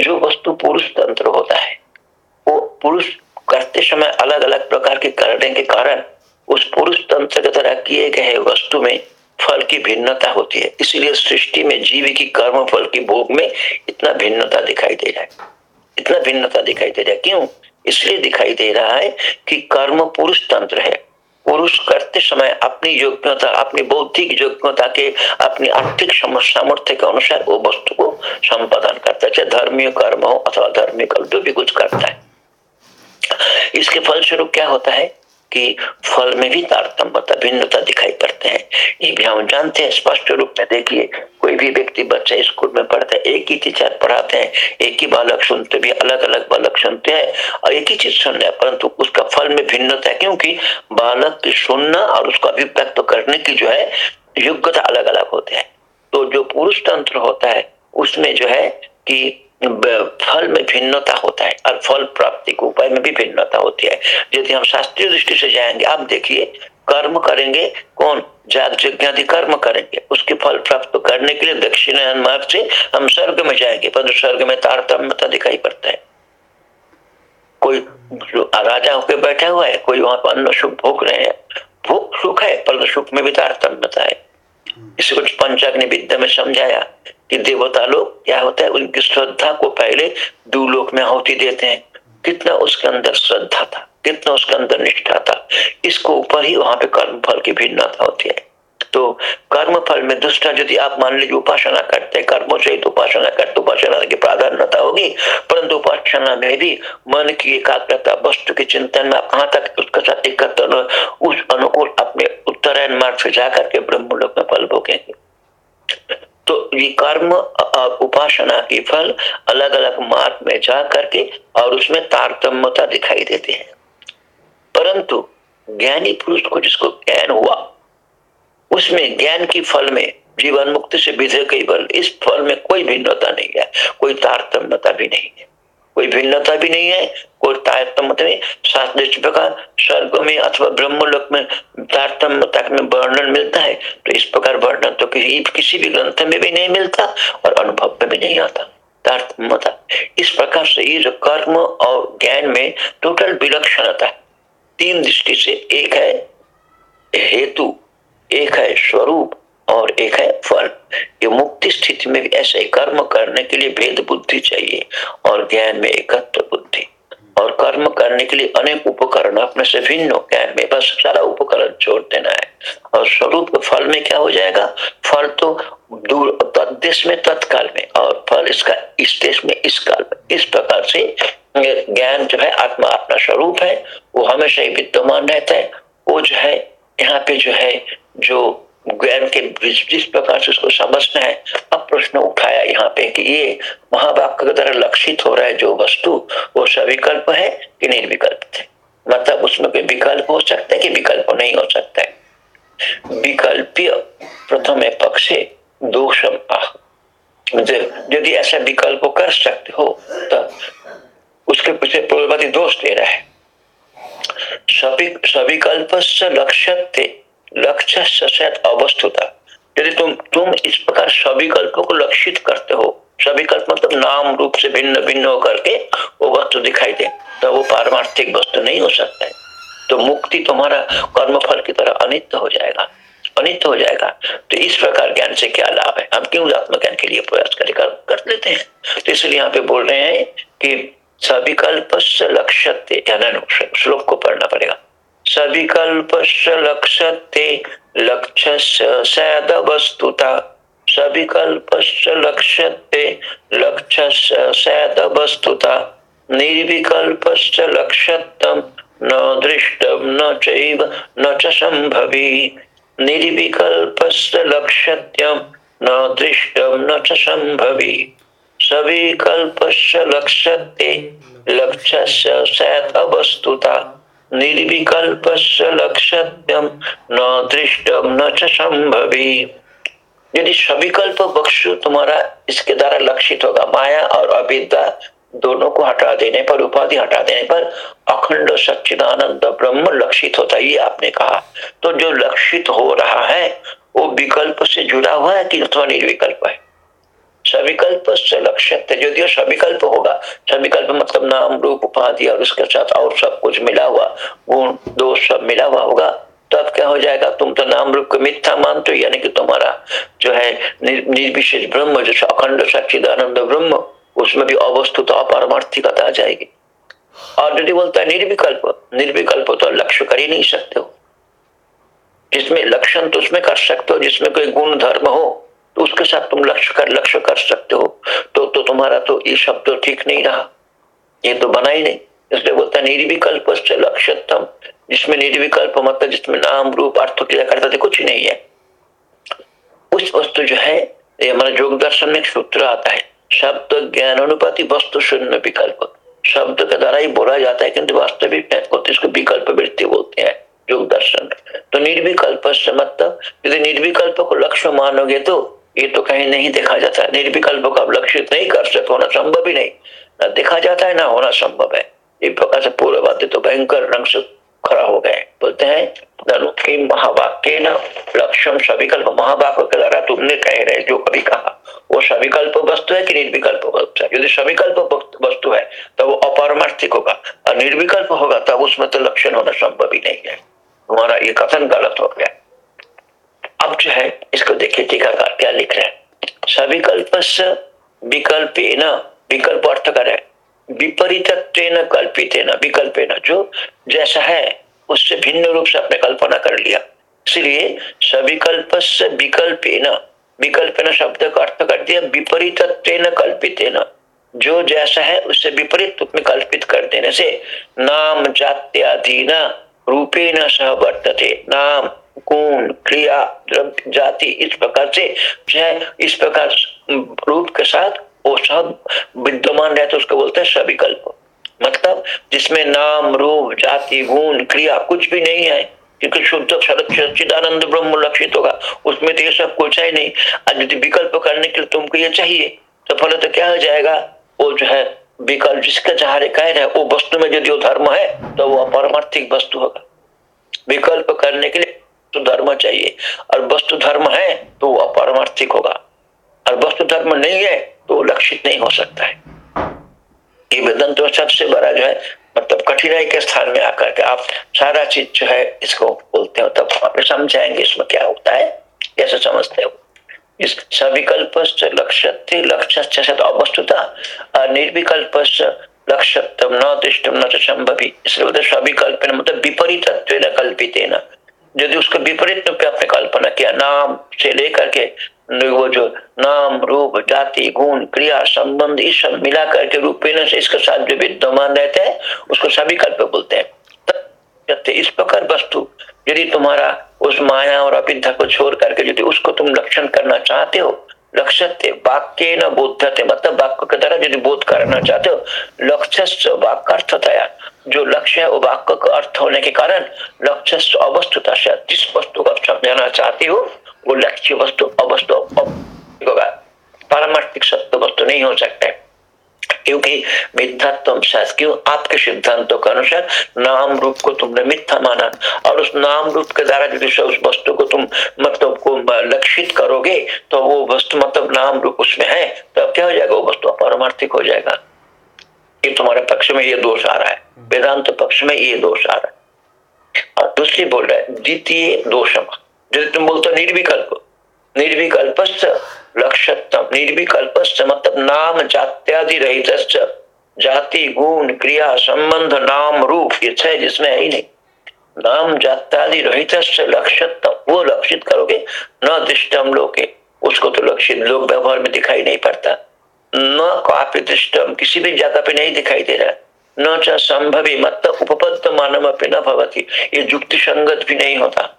जो वस्तु पुरुष तंत्र होता है, वो पुरुष करते समय अलग अलग प्रकार के करने के कारण उस पुरुष तंत्र के द्वारा किए गए वस्तु में फल की भिन्नता होती है। इसलिए सृष्टि में जीव की कर्म, फल की भोग में इतना भिन्नता दिखाई दे है। इतना भिन्नता दिखाई दे है। क्यों? इसलिए दिखाई दे रहा है कि कर्म पुरुष तंत्र है। पुरुष करते समय अपनी योग्यता, अपनी बौद्धिक योग्यता के, अपनी आर्थिक सामर्थ्य के अनुसार वो वस्तु को संपादन करता है, चाहे धर्मीय कर्म हो अथवा धर्मीय कर्म, जो भी कुछ करता है। इसके फलस्वरूप क्या होता है? कि फल में भी तारतम्यता भिन्नता दिखाई पड़ते हैं। ये भी हम जानते हैं, स्पष्ट रूप में देखिए, कोई भी व्यक्ति बच्चा स्कूल में पढ़ता है, एक ही टीचर पढ़ाते हैं, एक ही बालक सुनते भी अलग अलग बालक सुनते हैं, और एक ही चीज़ सुन रहे हैं, परंतु उसका फल में भिन्नता है, क्योंकि बालक की सुनना और उसको अभिव्यक्त करने की जो है, योग्यता अलग अलग होते हैं। तो जो पुरुष तंत्र होता है, उसमें जो है कि फल में भिन्नता होता है और फल प्राप्ति के उपाय में भी भिन्नता होती है। यदि हम शास्त्रीय दृष्टि से जाएँगे, आप देखिए, कर्म करेंगे, कौन? जाग यज्ञ कर्म करेंगे। उसके फल प्राप्त करने के लिए दक्षिण मार्ग से हम स्वर्ग में जाएँगे, परंतु स्वर्ग में तारतम्यता दिखाई पड़ता है। कोई राजा होकर बैठा हुआ है, कोई वहाँ पर अन्न सुख भोग रहे हैं, भोग सुख है, परंतु सुख में भी तारतम्यता है। इसे कुछ पंचाग्नि विद्या में समझाया। कि देवता लोग क्या होता है, उनकी श्रद्धा को पहले दूलोक में आहुति देते हैं। कितना उसके अंदर श्रद्धा था, कितना उसके अंदर निष्ठा था, इसको ऊपर ही वहाँ पे कर्म फल की भिन्नता होती है। तो कर्म फल में दूसरा यदि आप मान लीजिए उपासना करते हैं, कर्मों से तो उपासना करते उपासना की प्राधान्यता होगी, परंतु उपासना में भी मन की एकाग्रता, वस्तु के चिंतन में कहाँ तक उसके साथ एकत्र उस अनुकूल अपने उत्तरायण मार्ग से जाकर के ब्रह्म लोक में फल भोगेंगे। तो ये कर्म और उपासना के फल अलग अलग मार्ग में जा करके और उसमें तारतम्यता दिखाई देते हैं। परंतु ज्ञानी पुरुष को जिसको ज्ञान हुआ, उसमें ज्ञान की फल में जीवन मुक्ति से विधेयक बल इस फल में कोई भिन्नता नहीं है, कोई तारतम्यता भी नहीं है। कोई भिन्नता भी नहीं है, कोई तारतम्यता नहीं। शास्त्र प्रकार, स्वर्ग में अथवा ब्रह्म लोक में तारतम्यता में वर्णन मिलता है तो इस प्रकार वर्णन तो किसी किसी भी ग्रंथ में भी नहीं मिलता और अनुभव में भी नहीं आता। तारतम्यता इस प्रकार से ये जो कर्म और ज्ञान में टोटल विलक्षणता तीन दृष्टि से एक है हेतु, एक है स्वरूप और एक है फल। ये मुक्ति स्थिति में भी ऐसे कर्म करने के लिए भेद बुद्धि चाहिए और ज्ञान में एकत्र बुद्धि। और कर्म करने के लिए अनेक उपकरण, अपने से भिन्न हो ज्ञान में बस सारा उपकरण छोड़ देना है। और स्वरूप फल में क्या हो जाएगा? फल तो दूर, देश में तत्काल में और फल इसका, इस देश में इस काल में। इस प्रकार से ज्ञान जो है, आत्मा अपना स्वरूप है। वो हमेशा ही विद्यमान रहता है। वो जो है, यहाँ पे जो है, जो ज्ञान के जिस प्रकार से उसको समझना है, अब प्रश्न उठाया यहाँ पे कि ये महावाक्य के द्वारा लक्षित हो रहा है जो वस्तु, वो सविकल्प है कि निर्विकल्प है? मतलब उसमें कोई विकल्प हो सकता है कि विकल्प नहीं हो सकता है? विकल्पीय प्रथम पक्ष दोषम यदि ऐसा विकल्प कर सकते हो तो उसके पीछे पूर्ववादी दोष दे रहा है। सविकल्प लक्ष्य लक्ष्य अवस्थुता यदि तुम तुम इस प्रकार सभी कल्पों को लक्षित करते हो सभी कल्प मतलब नाम रूप से भिन्न भिन्न होकर के वो वस्तु दिखाई दे तो वो पारमार्थिक वस्तु नहीं हो सकता है। तो मुक्ति तुम्हारा कर्म फल की तरह अनित्य हो जाएगा अनित्य हो जाएगा। तो इस प्रकार ज्ञान से क्या लाभ है? हम क्यों आत्मज्ञान के लिए प्रयास करे कर, लेते हैं? तो इसलिए यहाँ पे बोल रहे हैं कि सविकल्प लक्ष्य श्लोक को पढ़ना पड़ेगा। सविकल्पस्य लक्ष्यते लक्ष्यस्य सैदवस्तुता। सविकल्पस्य लक्ष्यते लक्ष्यस्य सैदवस्तुता। निर्विकल्पस्य लक्ष्यत्वं न दृष्टं न चैव न च सम्भवी। निर्विकल्पस्य लक्ष्यत्यं न दृष्टं न च सम्भवी। सविकल्पस्य लक्ष्यते लक्ष्यस्य सैदवस्तुता। निर्विकल्प लक्ष्यम न दृष्टम न संभवी यदि सविकल्प बक्षु तुम्हारा इसके द्वारा लक्षित होगा, माया और अविद्या दोनों को हटा देने पर, उपाधि हटा देने पर अखंड सच्चिदानंद ब्रह्म लक्षित होता है, ये आपने कहा। तो जो लक्षित हो रहा है, वो विकल्प से जुड़ा हुआ है कि अथवा निर्विकल्प है? सविकल्प से लक्ष्य यदि सविकल्प होगा सविकल्प मतलब नाम रूप उपाधि और उसके साथ और सब कुछ मिला हुआ, गुण, दोष सब मिला हुआ होगा, तब क्या हो जाएगा? तुम तो नाम रूप को मिथ्या मानते हो, यानी कि तुम्हारा जो है निर्विशेष ब्रह्म, जो अखंड सच्चिदानंद ब्रह्म, उसमें भी अवस्तु तो अपारमार्थिकता आ जाएगी। और यदि बोलता है निर्विकल्प निर्विकल्प तो लक्ष्य कर ही नहीं सकते हो। जिसमें लक्षण तो उसमें कर सकते हो, जिसमें कोई गुण धर्म हो उसके साथ तुम लक्ष्य कर लक्ष्य कर सकते हो। तो तो तुम्हारा तो ये शब्द तो ठीक नहीं रहा। ये तो बना ही नहीं। इसलिए बोलता है, निर्विकल्प से लक्ष्यतम। जिसमें निर्विकल्प मतलब जिसमें नाम, रूप, अर्थ, क्रिया करता कुछ नहीं है। उस वस्तु जो है, ये हमारा योग दर्शन में सूत्र आता है। शब्द, ज्ञान, अनुपाति, वस्तु, शून्य, विकल्प। शब्द के द्वारा ही बोला जाता है, किंतु वास्तविक इसको विकल्प वृत्ति बोलते हैं, योग दर्शन तो निर्विकल्प से मतलब यदि निर्विकल्प को लक्ष्य मानोगे तो ये तो कहीं नहीं देखा जाता। निर्विकल्प को लक्षित नहीं कर सकते, होना संभव ही नहीं। ना देखा जाता है, ना होना संभव है। एक प्रकार से पूर्व बातें तो भयंकर रंग से खड़ा हो गए बोलते हैं महावाक्य न लक्ष्यम सविकल्प। महावाक्य के द्वारा तुमने कह रहे, जो कभी कहा, वो सविकल्प वस्तु है कि निर्विकल्प वस्तु है? यदि सविकल्प वस्तु है तो वो अपारमार्थिक होगा। और निर्विकल्प होगा, तब उसमें तो लक्षण होना संभव ही नहीं है। तुम्हारा ये कथन गलत हो गया। अब जो है, इसको देखिए टीकाकार क्या लिख रहे हैं। सविकल्प विकल्प विकल्प अर्थ करे। विपरीत कल्पित न विकल्प न जो जैसा है, उससे भिन्न रूप से अपने कल्पना कर लिया। इसलिए सविकल्प विकल्प न विकल्प न शब्द का अर्थ कर दिया विपरीत कल्पित न जो जैसा है, उससे विपरीत रूप में कल्पित कर देने से नाम जात्यादि न रूपे न सह वर्तते। नाम गुण क्रिया जाति इस प्रकार से इस प्रकार रूप के साथ वो सब विद्यमान रहते उसको बोलते हैं सविकल्प। मतलब जिसमें नाम, रूप, जाति, गुण, क्रिया कुछ भी नहीं है, क्योंकि शुद्ध सचिदानंद ब्रह्म, लक्षित होगा, उसमें तो ये सब कुछ है नहीं। और यदि विकल्प करने के लिए तुमको ये चाहिए तो फल तो क्या हो जाएगा? वो जो है, विकल्प जिसका जहाँ कह रहे, वो वस्तु में यदि धर्म है तो वो अपरमार्थिक वस्तु होगा। विकल्प करने के लिए तो धर्म चाहिए। और वस्तु धर्म है तो वो अपरमार्थिक होगा। और वस्तु धर्म नहीं है तो लक्षित नहीं हो सकता है। ये वेदन तो सबसे बड़ा जो है मतलब कठिनाई के स्थान में आकर के आप सारा चीज़ जो है इसको बोलते हो, तब आप समझाएँगे इसमें क्या होता है, कैसे समझते हो। इस सविकल्प लक्ष्य लक्ष्य से तो अवस्तुता निर्विकल्प लक्ष्यत्म न दृष्टम न संभवी इसलिए सविकल्प मतलब विपरीत कल्पित यदि उसके विपरीत रूप आपने कल्पना किया, नाम से लेकर के वो जो नाम, रूप, जाति, गुण, क्रिया, संबंध इस सब मिला करके रूप से इसके साथ जो विद्यमान रहते हैं, उसको सभी कल्प बोलते हैं। इस प्रकार वस्तु, यदि तुम्हारा उस माया और अपिद्धा को छोड़ करके यदि उसको तुम लक्षण करना चाहते हो लक्ष्य वाक्य न बोधते मतलब वाक्य के द्वारा यदि बोध करना चाहते हो लक्ष्य वाक्यर्थतया, जो लक्ष्य है वो वाक्य का अर्थ होने के कारण लक्ष्य अवस्तुता से जिस वस्तु को समझाना चाहते हो, वो लक्ष्य वस्तु, अवस्तु होगा। पारमार्थिक सत्य वस्तु नहीं हो सकता। क्योंकि मिथ्यात्व शास्त्र क्यों? आपके सिद्धांतों के अनुसार नाम रूप को तुमने मिथ्या माना और उस नाम रूप के द्वारा यदि उस वस्तु को तुम मतलब को लक्षित करोगे तो वो वस्तु मतलब नाम रूप उसमें है तो क्या हो जाएगा? वो वस्तु पारमार्थिक हो जाएगा। ये तुम्हारे पक्ष में ये दोष आ रहा है, वेदांत पक्ष में ये दोष आ रहा है। और दूसरी बोल रहा है, द्वितीय दोषम। जैसे तुम बोलते निर्विकल्प। निर्विकल्प लक्ष्यतम निर्विकल्प मतलब नाम जात्यादि रहित जाति, गुण, क्रिया, संबंध, नाम, रूप, ये छह जिसमें है ही नहीं। नाम जात्यादि रहित लक्ष्यतम वो लक्षित करोगे, न दृष्टम लोके। उसको तो लक्षित लोक व्यवहार में दिखाई नहीं पड़ता। न कापि दृष्टम किसी भी जगह पे नहीं दिखाई दे रहा न संभवी मत उपपत्त मानव अपनी न भवती। ये युक्ति संगत भी नहीं होता।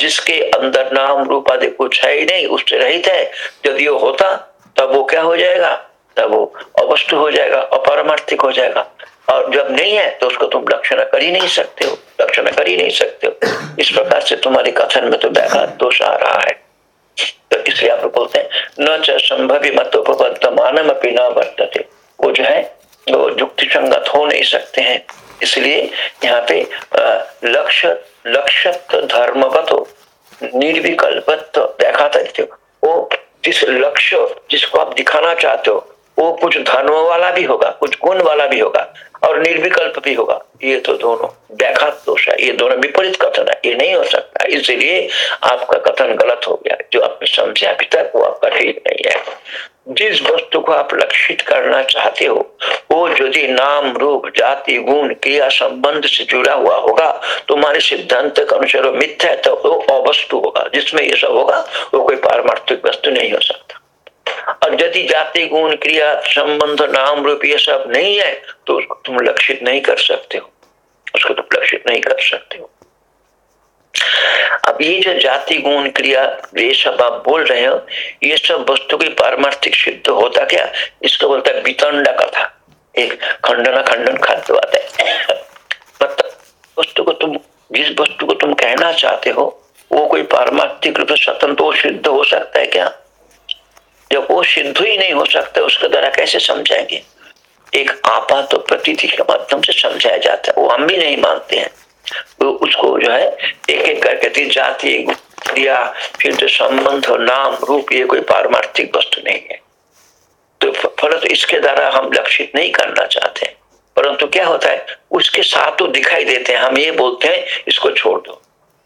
जिसके अंदर नाम रूप आदि कुछ है ही नहीं, उससे रहित है। यदि वो होता, तब वो क्या हो जाएगा? तब वो अवस्तु हो जाएगा, अपारमार्थिक हो जाएगा। और जब नहीं है तो उसको तुम लक्षण कर ही नहीं सकते हो, लक्षण कर ही नहीं सकते हो। इस प्रकार से तुम्हारे कथन में तो व्याघात दोष आ रहा है। तो इसलिए आप बोलते हैं, न च संभवी अपनी न वर्तते। वो जो है, वो युक्ति संगत हो नहीं सकते हैं। इसलिए यहाँ पे लक्ष्य लक्ष्य धर्मवत निर्विकल्पत्व देखा था वो जिस लक्ष्य, जिसको आप दिखाना चाहते हो, वो कुछ धर्म वाला भी होगा, कुछ गुण वाला भी होगा और निर्विकल्प भी होगा। ये तो दोनों व्याघात दोष है, ये दोनों विपरीत कथन है, ये नहीं हो सकता। इसलिए आपका कथन गलत हो गया, जो आपने समझा अभी तक, वो आपका ठीक नहीं है। जिस वस्तु को आप लक्षित करना चाहते हो, वो यदि नाम, रूप, जाति, गुण, क्रिया संबंध से जुड़ा हुआ होगा, तुम्हारे सिद्धांत के अनुसार मिथ्या तो वो अवस्तु होगा, जिसमें ये सब होगा, वो कोई पारमार्थिक वस्तु नहीं हो सकता। और यदि जाति, गुण, क्रिया संबंध, नाम, रूप ये सब नहीं है तो उसको तुम लक्षित नहीं कर सकते हो। उसको तुम लक्षित नहीं कर सकते हो। अब ये जो जाति गुण क्रिया, ये सब आप बोल रहे हो, ये सब वस्तु की पारमार्थिक सिद्ध होता क्या? इसको बोलता है वितंडा कथा। एक खंडन खंडन खाद्य बात है। मतलब वस्तु को तुम, जिस वस्तु को तुम कहना चाहते हो, वो कोई पारमार्थिक रूप से स्वतंत्र सिद्ध हो सकता है क्या? जब वो सिद्ध ही नहीं हो सकता, उसके द्वारा कैसे समझाएँगे? एक आपा तो प्रतीति के माध्यम से समझाया जाता है, वो हम भी नहीं मानते हैं। तो उसको जो है एक एक करके जाति क्रिया फिर जो संबंध और नाम, रूप, ये कोई पारमार्थिक वस्तु नहीं है। तो फल तो इसके द्वारा हम लक्षित नहीं करना चाहते। परंतु क्या होता है, उसके साथ तो दिखाई देते हैं। हम ये बोलते हैं, इसको छोड़ दो।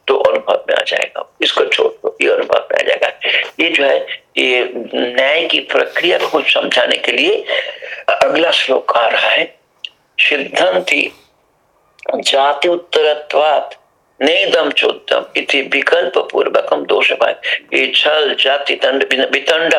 तो अनुभव में आ जाएगा। इसको छोड़ दो, ये अनुभव में आ जाएगा। ये जो है, ये न्याय की प्रक्रिया को समझाने के लिए अगला श्लोक आ रहा है। सिद्धांति जाति उत्तरत्वात नेदम चोदम इति विकल्प पूर्वकम दोष ये छल, जाति दंड वितंड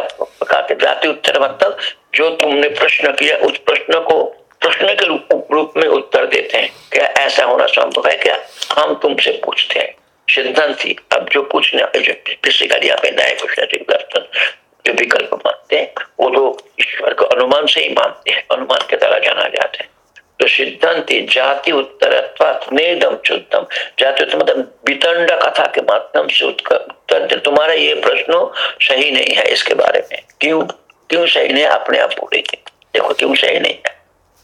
जाति उत्तर मतलब जो तुमने प्रश्न किया, उस प्रश्न को, प्रश्न के रूप में उत्तर देते हैं। क्या ऐसा होना संभव है क्या? हम तुमसे पूछते हैं। सिद्धांति अब जो पूछने पिछली यहाँ दर्शन जो विकल्प मानते हैं, वो तो ईश्वर को अनुमान से ही मानते हैं। अनुमान के द्वारा जाना जाता है। तो सिद्धांति, जाति उत्तर नेदम शुद्धम जाति मतलब वितंड कथा के माध्यम से उत्तर तुम्हारा ये प्रश्न सही नहीं है इसके बारे में। क्यों? क्यों सही नहीं अपने आप बोलेंगे देखो, क्यों सही नहीं है?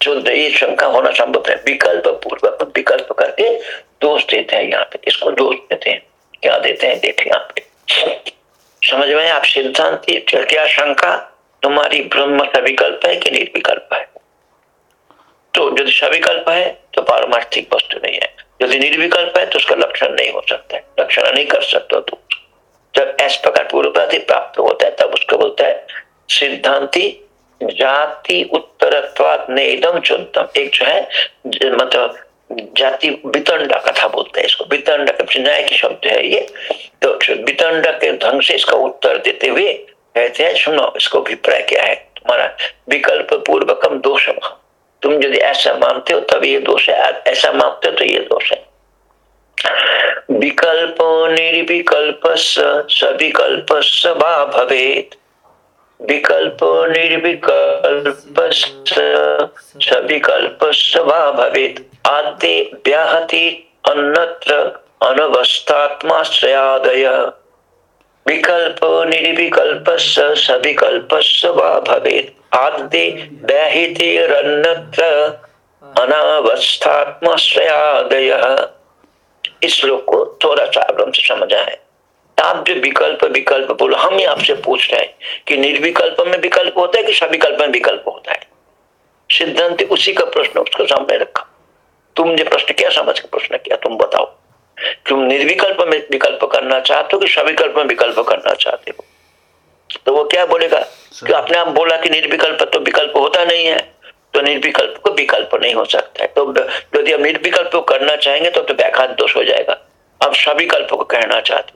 शुद्ध, ये शंका होना संभव है। विकल्प पूर्वक विकल्प करके दोष देते हैं यहाँ पे। इसको दोष देते हैं। क्या देते हैं? देखे यहाँ पे। समझ में आप सिद्धांत क्या शंका, तुम्हारी ब्रह्म का विकल्प है कि निर्विकल्प है? तो यदि सविकल्प है तो पारमार्थिक वस्तु नहीं है। यदि निर्विकल्प है तो उसका लक्षण नहीं हो सकता है। लक्षण नहीं कर सकते तुम जब इस प्रकार पूर्व प्राप्त होता है, तब उसको बोलता है, सिद्धांति जाति उत्तर नेदम चुनतम। एक जो है मतलब जाति वितंडा कथा बोलते हैं इसको। वितंडा न्याय की शब्द है ये। तो वितंडा के ढंग से इसका उत्तर देते हुए कहते हैं, सुनो, इसको अभिप्राय क्या है? तुम्हारा विकल्प पूर्वकम दोष तुम यदि ऐसा मानते हो, तब ये दोष है। ऐसा मानते हो तो ये दोष है। विकल्प निर्विकल्प सविकल्प सभा भवेत। विकल्प निर्विकल्प सविकल्प वा भवेत। आद्य व्याहति अन्यत्र अनवस्थात्माश्रयादय। विकल्प निर्विकल्प सविकल्प वा भवेत। आद्य व्याहितिरन्यत्र अनावस्थात्माश्रयादय इस श्लोक को थोड़ा सा अब से समझा है आप जो विकल्प विकल्प बोलो, हम ही आपसे पूछ रहे हैं कि निर्विकल्प में विकल्प होता है कि सविकल्प में विकल्प होता है? सिद्धांत उसी का प्रश्न उसको सामने रखा। तुमने प्रश्न क्या, समझ के प्रश्न किया, तुम बताओ। तुम निर्विकल्प में विकल्प करना चाहते हो कि सविकल्प में विकल्प करना चाहते हो? तो वो क्या बोलेगा? कि आपने आप बोला कि निर्विकल्प तो विकल्प होता नहीं है। तो निर्विकल्प को विकल्प नहीं हो सकता है। तो यदि हम निर्विकल्प को करना चाहेंगे तो, तो व्याघात दोष हो जाएगा। अब सविकल्प को कहना चाहते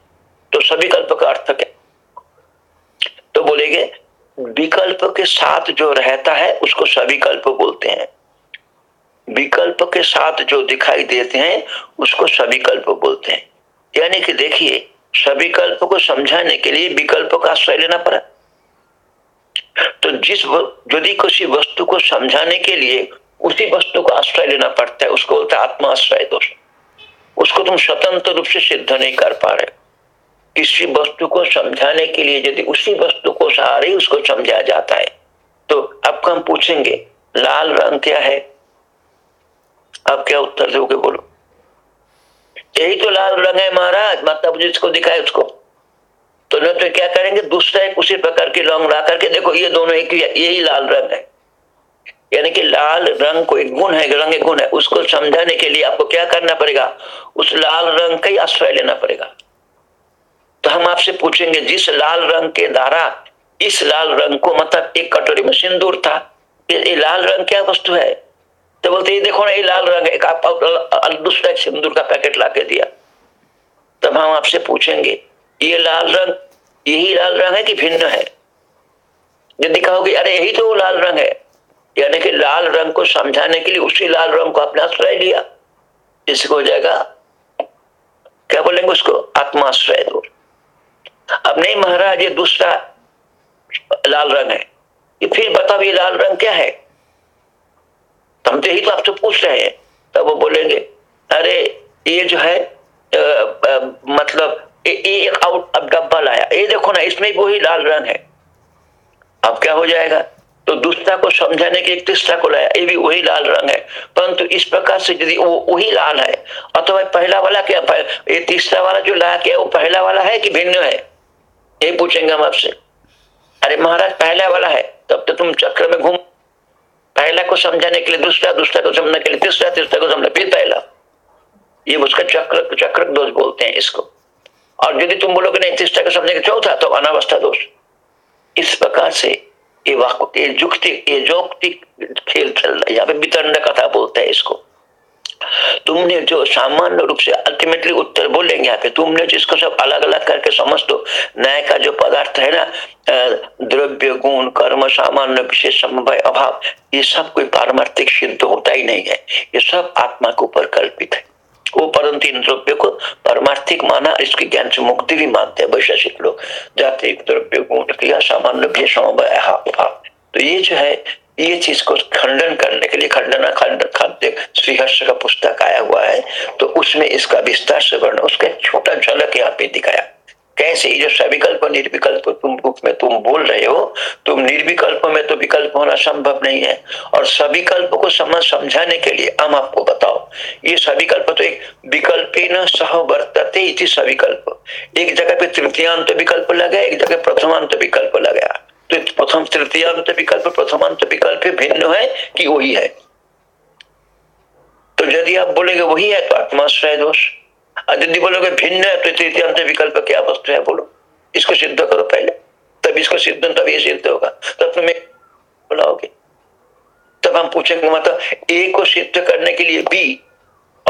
तो सभी कल्प का अर्थ क्या? तो बोलेगे विकल्प के साथ जो रहता है उसको सभी कल्प बोलते हैं। विकल्प के साथ जो दिखाई देते हैं उसको सभी कल्प बोलते हैं। यानी कि देखिए सविकल्प को समझाने के लिए विकल्प का आश्रय लेना पड़ा। तो जिस यदि किसी वस्तु को समझाने के लिए उसी वस्तु को आश्रय लेना पड़ता है, उसको बोलता है आश्रय दोष। उसको तुम स्वतंत्र रूप से सिद्ध नहीं कर पा रहे किसी वस्तु को समझाने के लिए यदि उसी वस्तु को सहारे उसको समझाया जाता है तो अब हम पूछेंगे, लाल रंग क्या है? अब क्या उत्तर दोगे बोलो। यही तो लाल रंग है महाराज, माता जिसको दिखाए उसको। तो न तो क्या करेंगे, दूसरा एक उसी प्रकार की लौंग ला करके देखो, ये दोनों एक यही लाल रंग है। यानी कि लाल रंग कोई गुण है, रंग एक गुण है, उसको समझाने के लिए आपको क्या करना पड़ेगा? उस लाल रंग का ही आश्रय लेना पड़ेगा। तो हम आपसे पूछेंगे, जिस लाल रंग के द्वारा, इस लाल रंग को मतलब एक कटोरी में सिंदूर था, ये लाल रंग क्या वस्तु है? तो बोलते, ये देखो ना, ये लाल रंग एक आप दूसरा एक सिंदूर का पैकेट ला के दिया। तब हम आपसे पूछेंगे, ये लाल रंग, यही लाल रंग है कि भिन्न है? यदि कहोगे, अरे, यही तो वो लाल रंग है। यानी कि लाल रंग को समझाने के लिए उसी लाल रंग को आपने आश्रय लिया। इसको हो जाएगा, क्या बोलेंगे उसको? आत्माश्रय दो अब नहीं, महाराज, ये दूसरा लाल रंग है। ये फिर बताओ, ये लाल रंग क्या है? तो हम तो यही तो आपसे पूछ रहे हैं। तब वो बोलेंगे अरे ये जो है आ, आ, मतलब एक आउट अब डब्बा लाया। ये देखो ना इसमें वही लाल रंग है। अब क्या हो जाएगा? तो दूसरा को समझाने के लिए तीसरा को लाया ये भी वही लाल रंग है। परंतु इस प्रकार से यदि वो वही लाल है अथवा पहला वाला क्या ये तीसरा वाला जो लाया क्या वो पहला वाला है कि भिन्न है? ये पूछेंगे हम आपसे। अरे महाराज पहला वाला है तब तो तुम चक्र में घूम पहला को समझाने के लिए, दूसरा दूसरा को समझने के लिए, तीसरा तीसरा को समझना फिर पहला। ये उसका चक्र चक्र दोष बोलते हैं इसको। और यदि तुम बोलोगे नहीं, तीसरा को समझने के चौथा तो अनावस्था दोष। इस प्रकार से ये वाक्य, ये जुक्ति ये जोक्ति खेल चल रहा है यहाँ पे वितरण कथा बोलते हैं इसको। तुमने जो सामान्य रूप से अल्टीमेटली उत्तर बोलेंगे यहाँ पे, तुमने जिसको सब अलग अलग करके समझ दो, न्याय का जो पदार्थ है ना द्रव्य, गुण, कर्म, सामान्य, विशेष समवाय अभाव, ये सब कोई पारमार्थिक सिद्ध होता ही नहीं है। ये सब आत्मा के ऊपर कल्पित है। वो परंतु इन द्रव्य को परमार्थिक माना, इसके ज्ञान से मुक्ति भी मानते हैं वैशेषिक लोग। जाते, द्रव्य, गुण, क्रिया, सामान्य समवाय भाव तो ये जो है ये चीज़ को खंडन करने के लिए खंडन खंडन खाद्य श्रीहर्ष का पुस्तक आया हुआ है तो उसमें इसका विस्तार से वर्ण उसका छोटा झलक यहाँ पे दिखाया। कैसे? जो सविकल्प निर्विकल्प तुम रूप में तुम बोल रहे हो, तुम निर्विकल्प में तो विकल्प होना संभव नहीं है। और सविकल्प को समझ समझाने के लिए हम आपको बताओ। ये सविकल्प तो एक विकल्प न सह वर्तते सविकल्प। एक जगह पे तृतीयांत विकल्प लगा एक जगह प्रथमांत विकल्प लगा तो प्रथम तृतीयांत विकल्प प्रथमांत विकल्प भिन्न है कि वही है। तो यदि आप बोलेंगे वही है तो आत्माश्रय दोष। यदि बोलोगे भिन्न है तो तृतीय विकल्प क्या वस्तु है, बोलो। इसको सिद्ध करो पहले। तब इसको सिद्ध, तब ये सिद्ध होगा। तब तुम्हें बुलाओगे। तब हम पूछेंगे मतलब ए को सिद्ध करने के लिए बी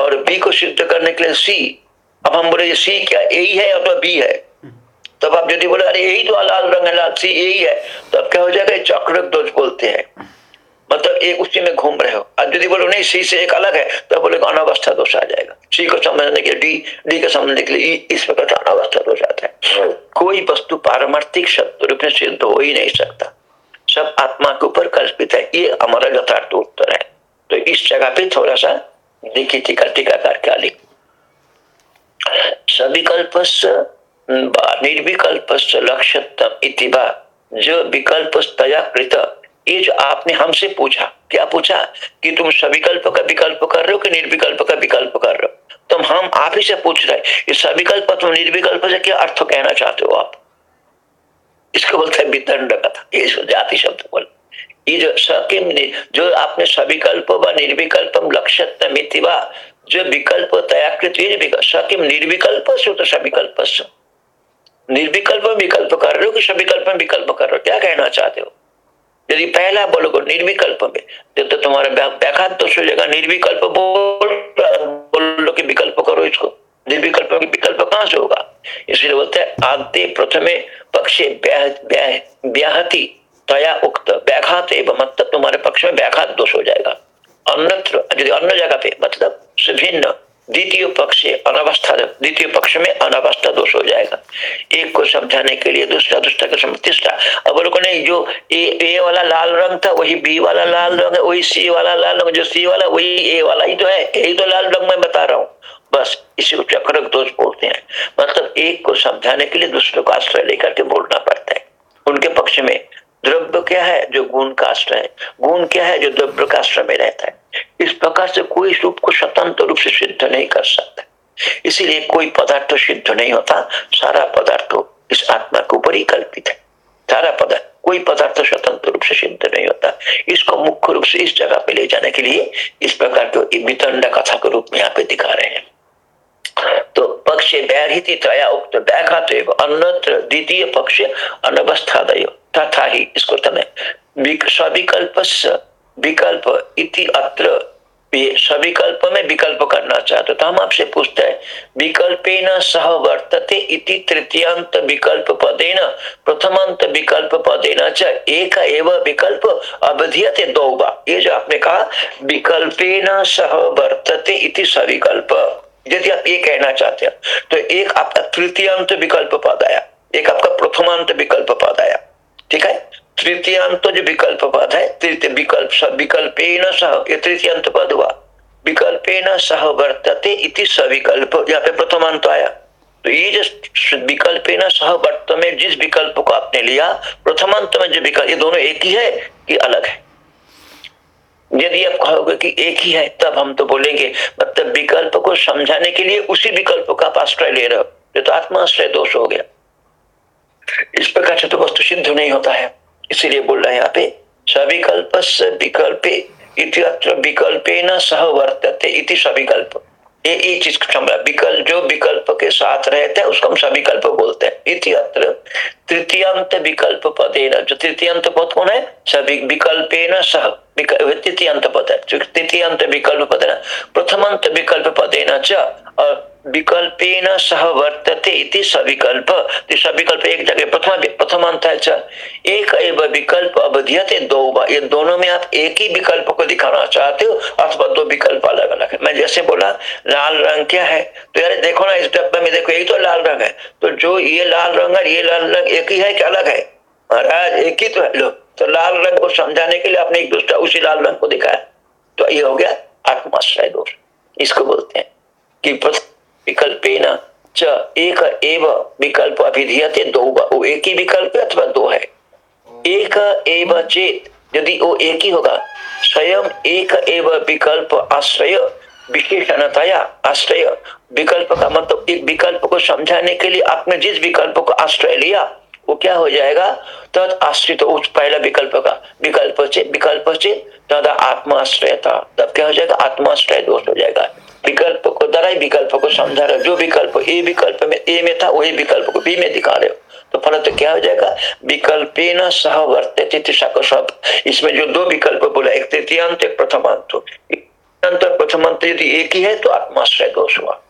और बी को सिद्ध करने के लिए सी। अब हम बोले सी क्या, ए ही है अथवा बी है? तब आप यदि बोले अरे यही तो लाल रंग है लाल सी यही है। तब क्या हो जाएगा चक्र दोष बोलते हैं। मतलब एक उसी में घूम रहे हो। और यदि बोलो नहीं सी से एक अलग है तो बोले अनावस्था दोष आ जाएगा। सी को समझने के लिए डी डी को समझने के लिए इस प्रकार अनावस्था दोष आता है। कोई वस्तु पारमार्थिक सत्य रूप में सिद्ध हो ही नहीं सकता। सब आत्मा के ऊपर कल्पित है। ये हमारा यथार्थ उत्तर है। तो इस जगह पे थोड़ा सा देखिए टीका टीकाकार क्या लिख। सविकल्प निर्विकल्प इतिवा जो विकल्प तया कृत ये जो आपने हमसे पूछा, क्या पूछा? कि तुम सविकल्प का विकल्प कर रहे हो कि निर्विकल्प का विकल्प कर रहे हो? तुम हम आप ही से पूछ रहे ये सविकल्प तुम निर्विकल्प से क्या अर्थ कहना चाहते हो आप? इसको बोलते हैं वितंड कथा। ये जाति शब्द बोल। ये जो सकिम जो आपने सविकल्प व निर्विकल्पम लक्ष्य जो विकल्प तयाकृत सकिम निर्विकल्प से तो सविकल्प निर्विकल्प विकल्प कर रहे हो कि सविकल्प विकल्प कर रहे हो? क्या कहना चाहते हो? यदि पहला बोलोगे निर्विकल्प में तो तुम्हारा व्याघात तो हो जाएगा निर्विकल्प बोल बोलो कि विकल्प करो इसको। निर्विकल्प विकल्प कहाँ से होगा? इसलिए बोलते हैं आद्य प्रथमे पक्षे व्याहति तया उक्त व्याघात एवं मतलब तुम्हारे पक्ष में व्याघात दोष हो जाएगा। अन्यत्र अन्य जगह पे मतलब भिन्न द्वितीय पक्ष अनावस्था, द्वितीय पक्ष में अनावस्था दोष हो जाएगा। एक को समझाने के लिए दूसरा दूसरा का तीसरा। अब लोगों ने जो ए ए वाला लाल रंग था, वही बी वाला लाल रंग है, वही सी वाला लाल रंग, जो सी वाला, वही ए वाला ही तो है। यही तो लाल रंग में बता रहा हूँ। बस इसी को चक्रक दोष बोलते हैं। मतलब एक को समझाने के लिए दूसरे को आश्रय लेकर के बोलना पड़ता है। उनके पक्ष में द्रव्य क्या है? जो गुण का आश्रय है। गुण क्या है? जो द्रव्य का आश्रय में रहता है। इस प्रकार से कोई रूप को स्वतंत्र रूप से सिद्ध नहीं कर सकता। इसीलिए कोई पदार्थ तो सिद्ध नहीं होता, सारा पदार्थ तो इस आत्मा के ऊपर ही कल्पित है। सारा पदार्थ, कोई पदार्थ स्वतंत्र रूप से सिद्ध नहीं होता। इसको मुख्य रूप से इस जगह पे ले जाने के लिए इस प्रकार के वितंड कथा के रूप में यहाँ पे दिखा रहे हैं। तो पक्ष व्याहृति त्रया उक्त व्याघात अन्यत्र द्वितीय पक्ष अनवस्थादय। तथा ही इसको तने सविकल्प विकल्प इति अत्र सविकल्प में विकल्प करना चाहते तो हम आपसे पूछते हैं विकल्प न सह वर्तते इति तृतीयांत विकल्प पदेन, प्रथमांत विकल्प पदेन च, एक एवं विकल्प अवधियते दो ये जो आपने कहा विकल्प न सह वर्तते इति सविकल्प। यदि आप ये कहना चाहते हैं तो एक आपका तृतीयांत विकल्प पद आया, एक आपका प्रथमांत विकल्प पद आया, ठीक है? तृतीयांत जो विकल्प पद है तृतीय विकल्प विकल्प सह, ये तृतीयांत पद हुआ। विकल्प सह वर्तते इति सविकल्प, यहाँ पे प्रथमांत आया। तो ये जो विकल्प सह वर्त में जिस विकल्प को आपने लिया, प्रथमांत में जो विकल्प, ये दोनों एक ही है कि अलग है? यदि आप कहोगे कि एक ही है, तब हम तो बोलेंगे मतलब विकल्प को समझाने के लिए उसी विकल्प का आप आश्रय ले रहे हो। तो आत्माश्रय दोष हो गया। इस प्रकार से तो वस्तु सिद्ध नहीं होता है। इसीलिए बोल रहे हैं यहाँ पे, सविकल्प विकल्पे इत्यत्र विकल्पे न सह वर्तते इति सविकल्प। ये ये चीज़ विकल्प, जो विकल्प के साथ रहते हैं, उसको हम सविकल्प बोलते हैं। इति अत्र तृतीयांत विकल्प पदे न जो तृतीयांत पद कौन है? सभी विकल्पे न सह तृतीयांत पद है। तृतीयांत विकल्प पद है प्रथमांत विकल्प पदे न और विकल्पेन सह वर्तते इति सविकल्प। सविकल्प एक जगह प्रथम प्रथमांत है एक एवं विकल्प अवधियते दो ये दोनों में आप एक ही विकल्प को दिखाना चाहते हो अथवा दो विकल्प अलग अलग है। मैं जैसे बोला, लाल रंग क्या है? तो यार देखो ना, इस डब्बे में देखो यही तो लाल रंग है। तो जो ये लाल रंग है ये लाल रंग एक ही है कि अलग है? महाराज, एक ही तो है। लो तो लाल रंग को समझाने के लिए आपने एक दूसरा उसी लाल रंग को दिखाया। तो ये हो गया आत्माश्रय दोष। इसको बोलते हैं कि विकल्पेन च एक एव विकल्प अभिधीयते, दो वो एक ही विकल्प अथवा दो है। एक एव चेत, यदि वो एक ही होगा, स्वयं एक एव विकल्प आश्रय, विशेषणतया आश्रय। विकल्प का मतलब एक विकल्प को समझाने के लिए आपने जिस विकल्प को आश्रय लिया, वो क्या हो जाएगा? तद आश्रित उस पहला विकल्प का विकल्प से विकल्प से तदा आत्माश्रयता। तब क्या हो जाएगा? आत्माश्रय दोष हो जाएगा। विकल्प को, दराई विकल्प को समझा रहे हो। जो विकल्प ए विकल्प में, ए में था वही विकल्प को बी में दिखा रहे हो। तो फल तो क्या हो जाएगा? विकल्प न सह को सब इसमें जो दो विकल्प बोला, एक तृतीयांत एक प्रथम अंत। यदि एक ही है तो आत्माश्रय दोष हुआ।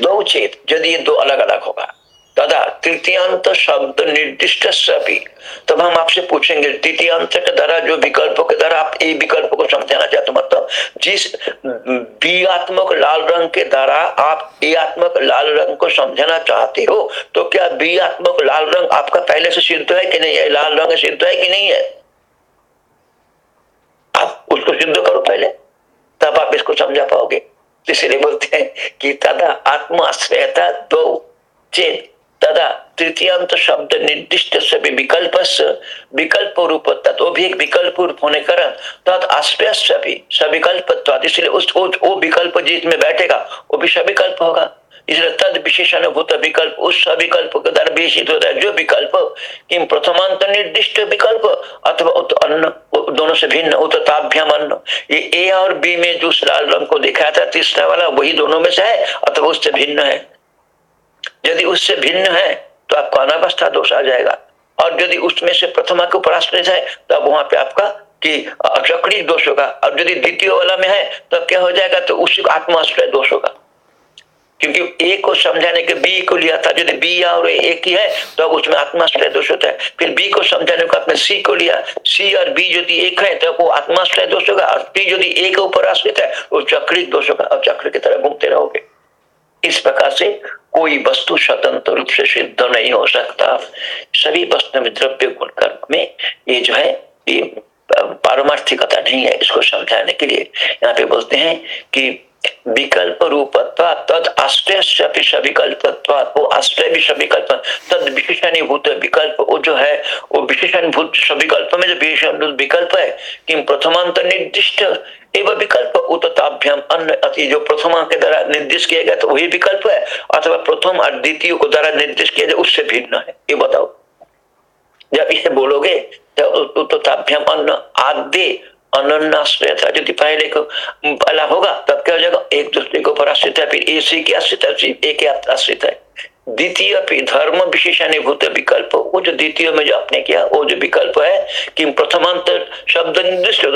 दो चेत यदि दो अलग अलग होगा। तदा तृतीयांत शब्द निर्दिष्ट सभी। तब हम आपसे पूछेंगे, तृतीयांत के द्वारा जो विकल्पों के द्वारा आप ए विकल्प को समझाना चाहते मतलब जिस बी आत्मक लाल रंग के द्वारा आप ए आत्मक लाल रंग को समझाना चाहते हो तो क्या बी आत्मक लाल रंग आपका पहले से सिद्ध है कि नहीं है? लाल रंग सिद्ध है कि नहीं है? आप उसको सिद्ध करो पहले, तब आप इसको समझा पाओगे। इसलिए बोलते हैं कि तदा आत्माश्रयता दो, चेत तदा तृतीयांत शब्द निर्दिष्ट सभी विकल्प विकल्प रूप तत्व भी एक विकल्प रूप होने कारण सविकल्प इसलिए उस वो विकल्प जिसमें बैठेगा। वो भी सविकल्प होगा। इसलिए तद विशेष अनुभूत विकल्प उस सविकल्प के द्वारा विशिष्ट होता है। जो विकल्प किम प्रथमांत निर्दिष्ट विकल्प, अथवा उत अन्न दोनों से भिन्न उत्ताभ्यम अन्न। ये ए और बी में जो लाल रंग को दिखाया था, तीसरा वाला, वही दोनों में से है, अथवा उससे भिन्न है। यदि उससे भिन्न है तो आपको अनावस्था दोष आ जाएगा। और यदि उसमें से प्रथमा के ऊपर आश्रय है तो अब वहाँ पे आपका कि अचक्री दोष होगा। और यदि द्वितीय वाला में है तो क्या हो जाएगा तो उसी को आत्माश्रय दोष होगा। क्योंकि ए को समझाने के, बी को लिया था, यदि बी और एक ही है तो अब उसमें आत्माश्रय दोष होता है। फिर बी को समझाने को आपने सी को लिया। सी और बी यदि एक है तो वो आत्माश्रय दोष होगा। और पी यदि ए के ऊपर आश्रित है वो चक्रिक दोष होगा। और चक्र की तरह घूमते रहोगे। इस प्रकार से कोई वस्तु स्वतंत्र रूप से सिद्ध नहीं हो सकता। सभी वस्तु में द्रव्य गुण कर्म में ये जो है, ये पारमार्थिकता नहीं है इसको समझाने के लिए। यहाँ पे बोलते हैं कि विकल्प रूपत्वा तद आश्रय सविकल्प वो आश्रय भी सविकल्प, तद विशेषणीभूत विकल्प, वो जो है, वो विशेषणभूत सविकल्प में जो विशेषण विकल्प है, कि प्रथमांत निर्दिष्ट एवं विकल्प उतताभ्याम अन्य अति जो प्रथमा के द्वारा निर्देश किया गया तो वही विकल्प है? अथवा प्रथम और द्वितीय को द्वारा निर्देश किया जाए, उससे भिन्न है। ये बताओ। जब इसे बोलोगे उतताभ्याम अन्न आद्य अनन्नाश्रय था यदि पहले को पहला होगा, तब क्या हो जाएगा? एक दूसरे को ऊपर आश्रित है, फिर ऐसे की आश्रित है एक आश्रित है। द्वितीय धर्म विशेषानुभूत विकल्प। वो जो द्वितीय में जो आपने किया, वो जो विकल्प है कि प्रथमांत शब्द निर्दिष्ट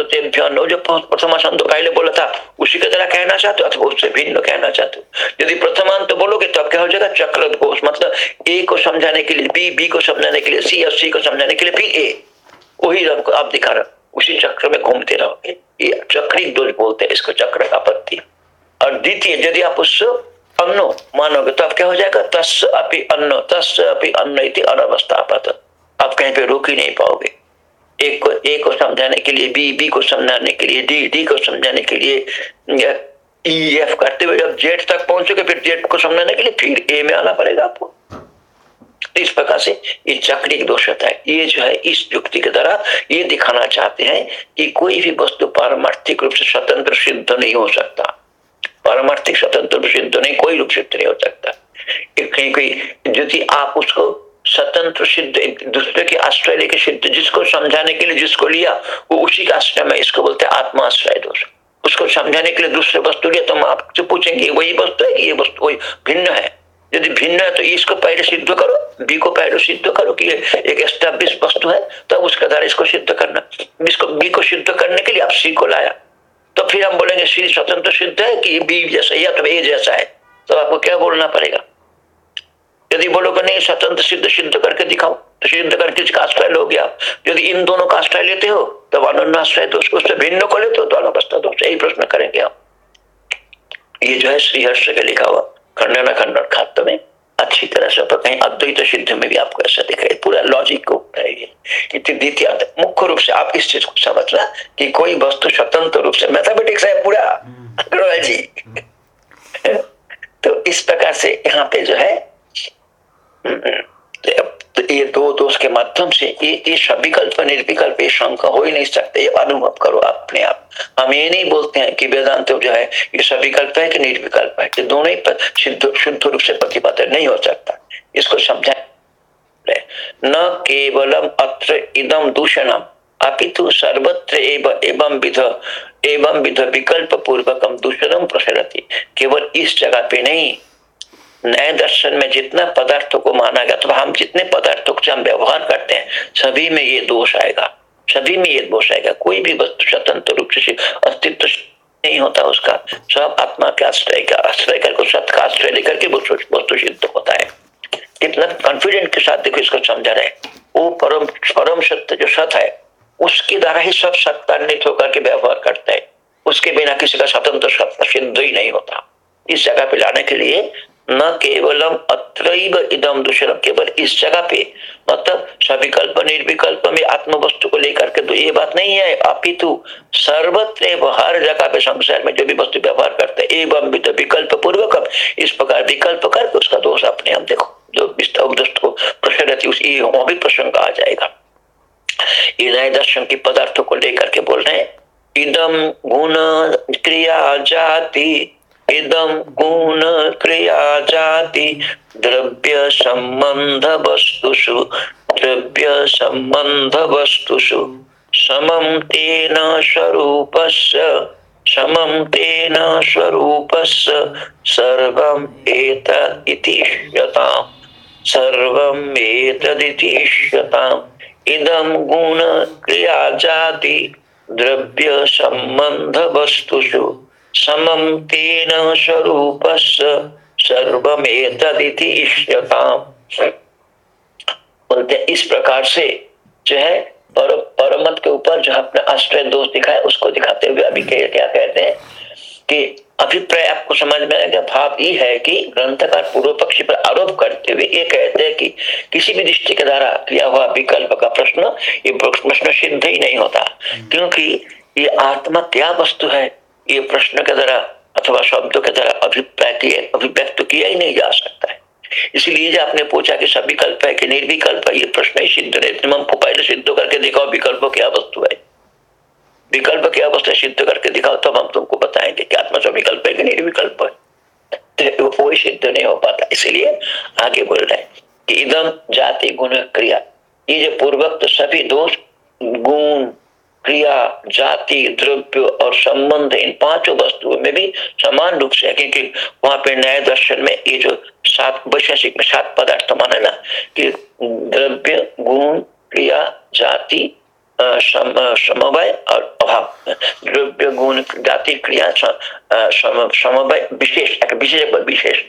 जो प्रथमांत पहले बोला था, उसी की तरह कहना चाहते हो अथवा उससे भिन्न कहना चाहते हो। यदि प्रथमांत बोलोगे तो क्या हो जाएगा? चक्र घोष मतलब ए को समझाने के लिए, बी बी को समझाने के लिए, सी और सी को समझाने के लिए फिर ए। वही रंग आप दिखा रहे उसी चक्र में घूमते रहोगे। ये चक्री दोष बोलते हैं, इसको चक्र का पत्ती और द्वितीय, यदि आप उस अन्न मानोगे तो आप क्या हो जाएगा? तस् अपि अन्न, तस् अपि अन्न इति अनवस्थापत आप कहीं पे रोक ही नहीं पाओगे। एक को, ए को समझाने के लिए, बी बी को समझाने के लिए, डी डी को समझाने के लिए ई, एफ़ करते हुए जब जेड तक पहुंचोगे, फिर जेड को समझाने के लिए, फिर ए में आना पड़ेगा आपको। इस प्रकार से ये चक्रिक दोष होता है। ये जो है, इस युक्ति के द्वारा ये दिखाना चाहते हैं कि कोई भी वस्तु पारमार्थिक रूप से स्वतंत्र सिद्ध नहीं हो सकता। पारमार्थिक स्वतंत्र सिद्ध नहीं, कोई रूप सिद्ध नहीं हो सकता। कहीं कोई यदि आप उसको स्वतंत्र सिद्ध दूसरे के आश्रय लेके सिद्ध, जिसको समझाने के लिए जिसको लिया, वो उसी का आश्रय में, इसको बोलते हैं आत्मा आश्रय दोष। उसको समझाने के लिए दूसरे वस्तु लिया तो हम आपसे पूछेंगे वही वस्तु है, ये वस्तु वही भिन्न है। यदि भिन्न है तो इसको पहले सिद्ध करो, बी को पहले सिद्ध करो, कि एक एस्टेब्लिश वस्तु है, तब तो उसके द्वारा इसको सिद्ध करना। इसको बी को सिद्ध करने के लिए आप सी को लाया। तो फिर हम बोलेंगे, श्री स्वतंत्र सिद्ध है कि बी जैसा, या तो ए जैसा है। तो आपको क्या बोलना पड़ेगा? यदि बोलोगे नहीं, स्वतंत्र सिद्ध सिद्ध करके दिखाओ। तो सिद्ध करके आश्रय लोगे आप यदि इन दोनों का आश्रय लेते हो तो अनन्य आश्रय तो उससे भिन्न को लेते हो तो अनुपस्था तो यही प्रश्न करेंगे आप। ये जो है श्रीहर्ष के लिखा हुआ, खंडन खंडन खात्य में। अच्छी तरह से तो कहीं, अद्वैत सिद्ध में भी आपको ऐसा दिखाई पूरा लॉजिक को द्वितीय मुख्य रूप से आप इस चीज़ को समझना कि कोई वस्तु स्वतंत्र रूप से मैथमेटिक्स है पूरा। जी तो इस प्रकार से यहाँ पे जो है तो ये दो दोष के माध्यम से ये ये विकल्प निर्विकल्प ये शंका हो ही नहीं सकते। ये अनुभव करो अपने आप। हम ये नहीं बोलते हैं कि वेदांत जो है, ये सविकल्प है कि निर्विकल्प है, ये दोनों ही शुद्ध शुद्ध रूप से प्रतिपादन नहीं हो सकता। इसको समझा न केवलम अत्र इदम दूषणम, अपितु सर्वत्र एवं विध एवं विध विकल्प पूर्वकम दूषणम प्रसरती। केवल इस जगह पे नहीं। नए दर्शन में जितना पदार्थों को माना गया तो हम जितने पदार्थों से हम व्यवहार करते हैं, सभी में ये दोष आएगा। सभी में ये दोष आएगा, कोई भी वस्तु स्वतंत्र रूप से अस्तित्व नहीं होता उसका। सब आत्मा के आश्रय का, आश्रय कर सत का आश्रय लेकर के वस्तु सिद्ध होता है। कितना कॉन्फिडेंट के साथ देखो इसको समझा रहे वो परम परम सत्य जो सत है, उसके द्वारा ही सब सत्तान्वित होकर के व्यवहार करता है। उसके बिना किसी का स्वतंत्र सत्ता सिद्ध ही नहीं होता। इस जगह पे लाने के लिए न केवलम अत्रैव इदम दूषणम केवल इस जगह पे। मतलब सविकल्प, निर्विकल्प में आत्म वस्तु को लेकर के तो ये बात नहीं है। अपितु सर्वत्र हर जगह पे संसार में जो भी वस्तु व्यवहार करते हैं, एवं विकल्प पूर्वक इस प्रकार विकल्प करके उसका दोष अपने हम देखो। जो उपदस्त को रहती उसी वहाँ भी प्रसंग आ जाएगा। ये नए दर्शन की पदार्थों को लेकर के बोल रहे हैं। इदम गुण, क्रिया, जाति इदम गुण क्रिया जाति द्रव्य संबंध वस्तुषु द्रव्य संबंध वस्तुषु समम तेन स्वरूपस्य समम तेन स्वरूपस्य, सर्वम एत इति सर्वम एतदिति इदम गुण क्रिया जाति द्रव्य संबंध वस्तुषु समम तेन स्वरूप सर्वमेतदिति बोलते इस प्रकार से जो है पर, परमत के ऊपर जो अपने आश्रय दोष दिखाए उसको दिखाते हुए अभी के, क्या कहते हैं कि अभिप्राय आपको समझ में आएगा भाव ये है कि ग्रंथकार पूर्व पक्षी पर आरोप करते हुए ये कहते हैं कि किसी भी दृष्टि के द्वारा किया हुआ विकल्प का प्रश्न ये प्रश्न सिद्ध ही नहीं होता। क्योंकि ये आत्मा क्या वस्तु है ये प्रश्न के द्वारा अथवा शब्दों के द्वारा अभिप्राय अभिव्यक्त तो किया ही नहीं जा सकता है। इसलिए जो आपने पूछा कि सब विकल्प है कि निर्विकल्प है, ये प्रश्न ही सिद्ध नहीं हमको पहले सिद्ध करके दिखाओ विकल्प क्या वस्तु है। विकल्प क्या वस्तु सिद्ध करके दिखाओ, तब तो कि आत्मा सब विकल्प है कि निर्विकल्प है। तो कोई सिद्ध नहीं हो पाता। इसलिए आगे बोल रहे हैं कि इदम जाति गुण क्रिया। ये जो पूर्वक सभी दोष, गुण क्रिया, जाति, द्रव्य और संबंध, इन पाँचों वस्तुओं में भी समान रूप से है, क्योंकि वहाँ पे नए दर्शन में ये जो सात वैशेषिक में सात पदार्थ माने ना, कि द्रव्य, गुण, क्रिया, जाति समवाय और अभाव। द्रव्य, गुण, जाति, क्रिया समवाय विशेष विशेष विशेष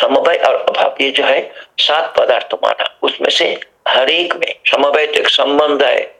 समवाय और अभाव, ये जो है सात पदार्थ माना। उसमें से हर एक में समवाय तो एक संबंध है।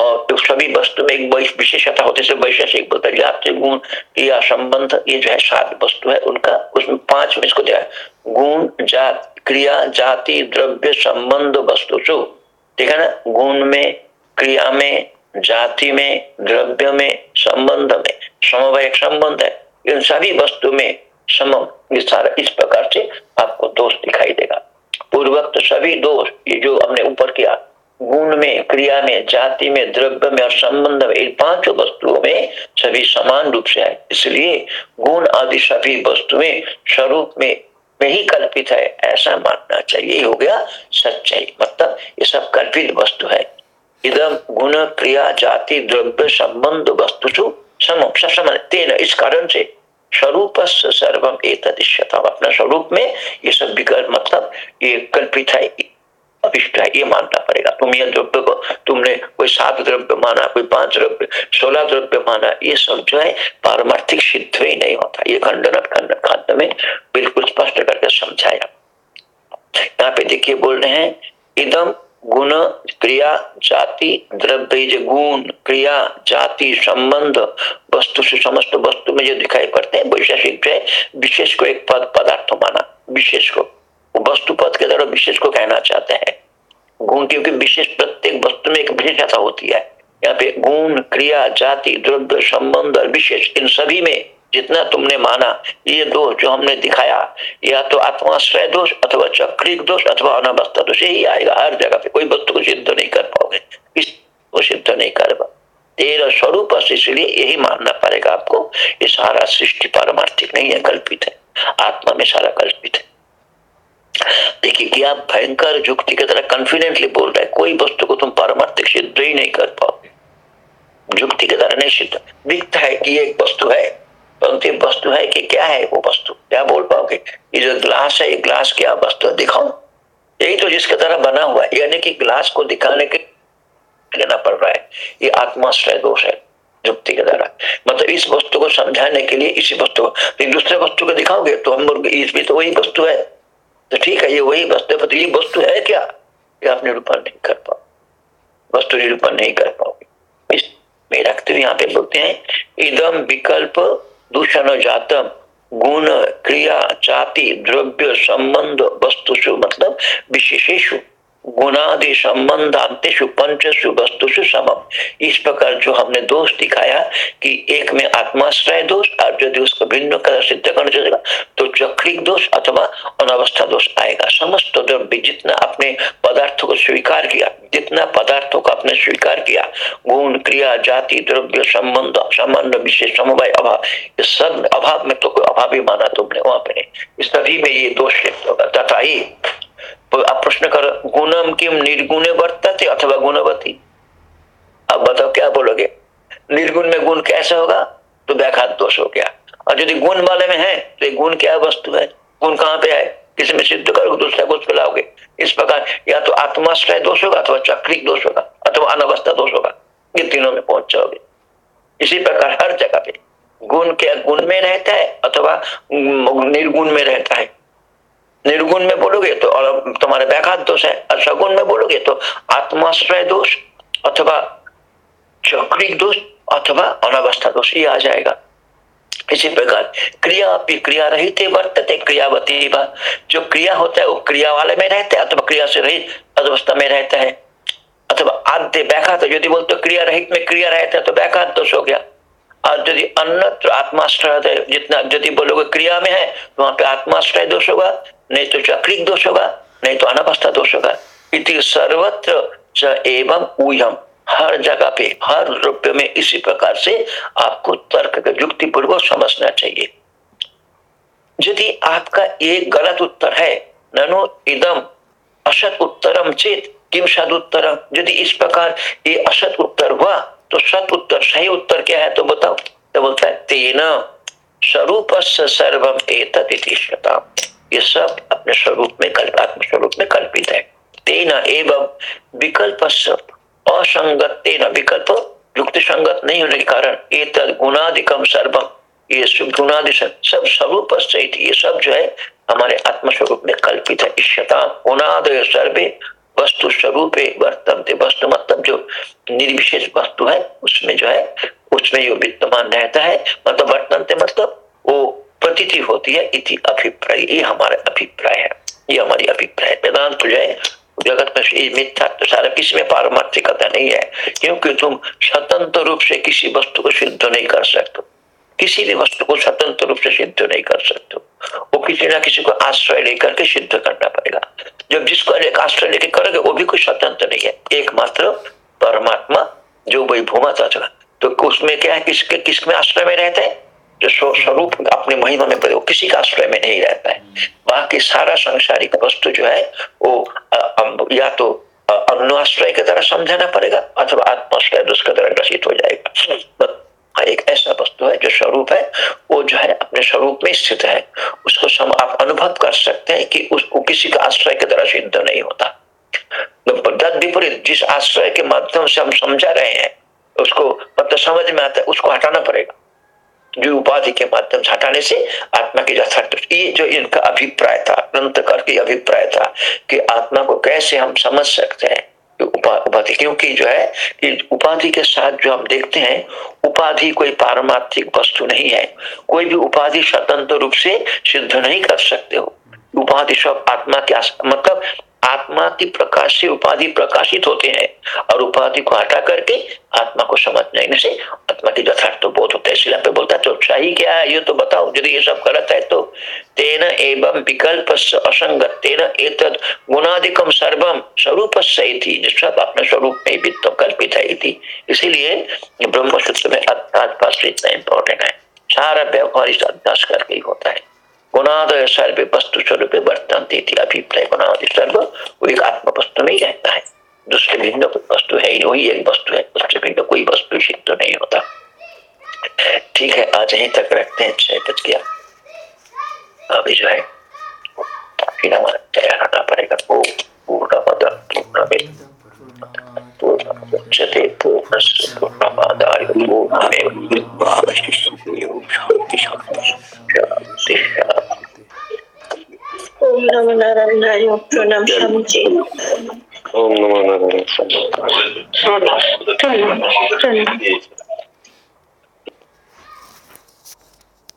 और तो सभी वस्तु में एक विशेषता होती है वैशेषिक जाति, गुण या संबंध, ये जो है सात वस्तु है, उनका उसमें पाँच में इसको दिया गुण, जात, क्रिया, जाति, द्रव्य, संबंध, वस्तु, जो। ठीक है ना? गुण में, क्रिया में, जाति में, द्रव्य में, संबंध में समवाय संबंध है। इन सभी वस्तु में सम सारा इस प्रकार से आपको दोष दिखाई देगा। पूर्वक्त सभी दोष, ये जो हमने ऊपर किया गुण में, क्रिया में, जाति में, द्रव्य में और संबंध में, इन पाँचों वस्तुओं में सभी समान रूप से है इसलिए गुण आदि सभी वस्तुएँ स्वरूप में में ही कल्पित है, ऐसा मानना चाहिए। हो गया सच्चाई। मतलब ये सब कल्पित वस्तु है। इदम गुण, क्रिया, जाति, द्रव्य, संबंध वस्तु तेन, इस कारण से स्वरूप सर्वम एक अपना स्वरूप में ये सब विकल्प मतलब ये कल्पित है। अभिष्ट है, ये मानना पड़ेगा। तुम ये द्रव्य को तुमने कोई सात द्रव्य माना, कोई पाँच द्रव्य, सोलह द्रव्य माना, ये सब जो है पारमार्थिक सिद्ध ही नहीं होता। ये खंडन खंड खंड में बिल्कुल स्पष्ट करके समझाया। यहाँ पे देखिए बोल रहे हैं, इदम गुण क्रिया जाति द्रव्य गुण क्रिया जाति संबंध वस्तु से समस्त वस्तु में जो दिखाई पड़ते हैं वैशेषिक जो विशेष को एक पद, पदार्थ माना, विशेष को। वस्तु पद के द्वारा विशेष को कहना चाहते हैं। गुण क्योंकि विशेष प्रत्येक वस्तु में एक विशेषता होती है। यहाँ पे गुण, क्रिया, जाति, द्रव्य, संबंध और विशेष, इन सभी में जितना तुमने माना, ये दोष जो हमने दिखाया, या तो आत्माश्रय दोष अथवा चक्रिक दोष अथवा अनावस्था दोष, यही आएगा हर जगह पे। कोई वस्तु को सिद्ध नहीं कर पाओगे। इसको सिद्ध नहीं कर पा तेरा स्वरूप इसलिए यही मानना पड़ेगा आपको। ये सारा सृष्टि पारमार्थिक नहीं है, कल्पित है। आत्मा में सारा कल्पित है। देखिए कि आप भयंकर जुक्ति की तरह कॉन्फिडेंटली बोल रहे हैं। कोई वस्तु को तुम पारमार्थिक सिद्ध ही नहीं कर पाओगे। जुक्ति की तरह नहीं सिद्ध। दिखता है कि एक वस्तु है, परंतु वस्तु है कि क्या है वो वस्तु? क्या बोल पाओगे? ये जो ग्लास है, ये ग्लास क्या वस्तु दिखाओ। यही तो जिसके तरह बना हुआ है। यानी कि ग्लास को दिखाने के लेना पड़ रहा है। ये आत्माश्रय दोष है युक्ति के द्वारा मतलब इस वस्तु को समझाने के लिए इसी वस्तु को दूसरे वस्तु को दिखाओगे तो हम इसमें तो वही वस्तु है। तो ठीक है, ये वही वस्तु है ये वस्तु है क्या? ये आप निरूपण नहीं कर पाओ। वस्तु निरूपण नहीं कर पाओगे। इस रखते हुए यहाँ पे बोलते हैं इदम विकल्प दूषण जातम, गुण, क्रिया, जाति, द्रव्य, संबंध वस्तु मतलब विशेषेशु गुणादि संबंधांतेषु पंचसु वस्तुषु समम। इस प्रकार जो हमने दोष दिखाया कि एक में आत्माश्रय दोष और यदि उसको भिन्न कर सिद्ध करना चाहेगा तो चक्रिक दोष अथवा अनावस्था दोष आएगा। समस्त द्रव्य जितना अपने पदार्थों को स्वीकार किया, जितना पदार्थों को आपने स्वीकार किया, गुण, क्रिया, जाति, द्रव्य, संबंध संबंध विशेष, समवाय, अभाव सब अभाव में तो कोई अभाव ही माना तुमने वहाँ पे नहीं। सभी में ये दोष होगा तथा ही तो आप प्रश्न करो, गुणम किम निर्गुणे वर्तते अथवा गुणवती? अब बताओ, क्या बोलोगे? निर्गुण में गुण कैसे होगा? तो व्याघात दोष हो गया। और यदि गुण वाले में है तो गुण क्या वस्तु है? गुण कहाँ पे है? किसी में सिद्ध करोगे, दूसरा कुछ पिलाओगे इस प्रकार, या तो आत्माश्रय दोष होगा, अथवा चक्रिक दोष होगा, अथवा अनवस्था दोष होगा, ये तीनों में पहुँच जाओगे। इसी प्रकार हर जगह पे। गुण क्या गुण में रहता है, अथवा निर्गुण में रहता है? निर्गुण में बोलोगे तो और तुम्हारे व्याघात दोष है, और सगुण में बोलोगे तो आत्माश्रय दोष अथवा चक्रिक दोष अथवा अनावस्था दोष, ये आ जाएगा। इसी प्रकार क्रिया अपनी क्रिया रहित वर्तते, क्रियावती जो क्रिया होता है, वो क्रिया वाले में रहते है, अथवा क्रिया से रहित अवस्था में रहता है। अथवा आद्य व्याघात, यदि बोलते क्रिया रहित में क्रिया रहता है तो व्याघात दोष हो गया। और यदि अन्यत्र आत्माश्रय जितना यदि बोलोगे क्रिया में है तो वहाँ पे आत्माश्रय दोष होगा, नहीं तो चक्रिक दोष होगा, नहीं तो अनावस्था दोष होगा। इति सर्वत्र एवं ऊहम हर जगह पे, हर रूप में इसी प्रकार से आपको तर्क युक्ति पूर्वक समझना चाहिए। यदि आपका एक गलत उत्तर है, ननो इदम, असत उत्तरम चेत किम सद उत्तरम यदि इस प्रकार ये असत उत्तर हुआ तो सत उत्तर, सही उत्तर क्या है तो बताओ। तो बोलता है, तेना स्वरूप सर्वम ये सब अपने स्वरूप में कल्प आत्म स्वरूप में कल्पित है। तेना एवं विकल्प असंगत, तेना विकल्प युक्ति संगत नहीं होने के कारण एक गुणाधिकम सर्वम, ये सब गुणादि सब स्वरूप ये सब जो है, हमारे आत्मस्वरूप में कल्पित है। इष्यता गुणादय सर्वे वस्तु स्वरूप वर्तनते। वस्तु मतलब जो निर्विशेष वस्तु है, उसमें जो है, उसमें जो विद्यमान रहता है मतलब वर्तनते मतलब वो प्रतीति होती है, इति अभिप्राय। ये हमारा अभिप्राय है। ये हमारी अभिप्राय वेदांत जो है, जगत में मिथ्या तो सारा किसी में पारमार्थिकता नहीं है। क्योंकि तुम स्वतंत्र रूप से किसी वस्तु को सिद्ध नहीं कर सकते। किसी भी वस्तु को स्वतंत्र रूप से सिद्ध नहीं कर सकते। वो किसी ना किसी को आश्रय लेकर के सिद्ध करना पड़ेगा। जब जिसको एक आश्रय लेकर करोगे, वो भी कोई स्वतंत्र नहीं है। एकमात्र परमात्मा, जो वही भूमा तत्व तो उसमें क्या है, किसके, किसमें आश्रय में रहता है? जो स्वरूप अपने महिमा में वो किसी का आश्रय में नहीं रहता है। बाकी सारा संसारिक वस्तु जो है, वो या तो अन्य की तरह समझाना पड़ेगा, अथवा आत्माश्रय उसके तरह ग्रसित हो जाएगा। एक ऐसा वस्तु है जो स्वरूप है, वो जो है अपने स्वरूप में स्थित है। उसको सम आप अनुभव कर सकते हैं कि उसको किसी का आश्रय की तरह सिद्ध नहीं होता। विपरीत, जिस आश्रय के माध्यम से हम समझा रहे हैं, उसको मतलब समझ में आता है, उसको हटाना पड़ेगा। जो उपाधि के माध्यम से हटाने से आत्मा की यथार्थ, ये जो इनका अभिप्राय था, अनंत कर अभिप्राय था कि आत्मा को कैसे हम समझ सकते हैं। उपाधि। क्योंकि जो है कि उपाधि के साथ जो हम देखते हैं, उपाधि कोई पारमार्थिक वस्तु नहीं है। कोई भी उपाधि स्वतंत्र रूप से सिद्ध नहीं कर सकते हो। उपाधि सब आत्मा के मतलब आत्मा की प्रकाश से उपाधि प्रकाशित होते हैं और उपाधि को हटा करके आत्मा को समझने से आत्मा की यथार्थ तो बोध होता है। इसलिए पे बोलता है तो सही क्या है? ये तो बताओ, यदि ये सब गलत है तो? तेन एवं विकल्प असंगत, तेन एक गुणाधिकम सर्वम स्वरूप थी सब अपने स्वरूप में भी तो कल्पित है थी इसीलिए ब्रह्म सूत्र में अध्यास इतना इम्पोर्टेंट है। सारा व्यवहार इस अभ्यास करके ही होता है। गुणादय सर्व वस्तु स्वरूप वर्तनते अभिप्राय गुणादि सर्व। वो एक आत्म वस्तु में ही रहता है। दूसरे भिन्न कोई वस्तु है वही एक वस्तु है। उससे भिन्न कोई वस्तु सिद्ध नहीं होता। ठीक है, आज यहीं तक रखते हैं। छह बज गया। अभी जो है, फिर हमारा तैयार आना पड़ेगा। वो पूर्ण मद पूर्ण पूर्णमुदच्यते पूर्णस्य पूर्णमादाय पूर्णमेवावशिष्यते शान्ति शान्ति ओम नमो नारायणाय प्रणम स्वामीजी ओम नमो नारायण प्रणम प्रणाम प्रणाम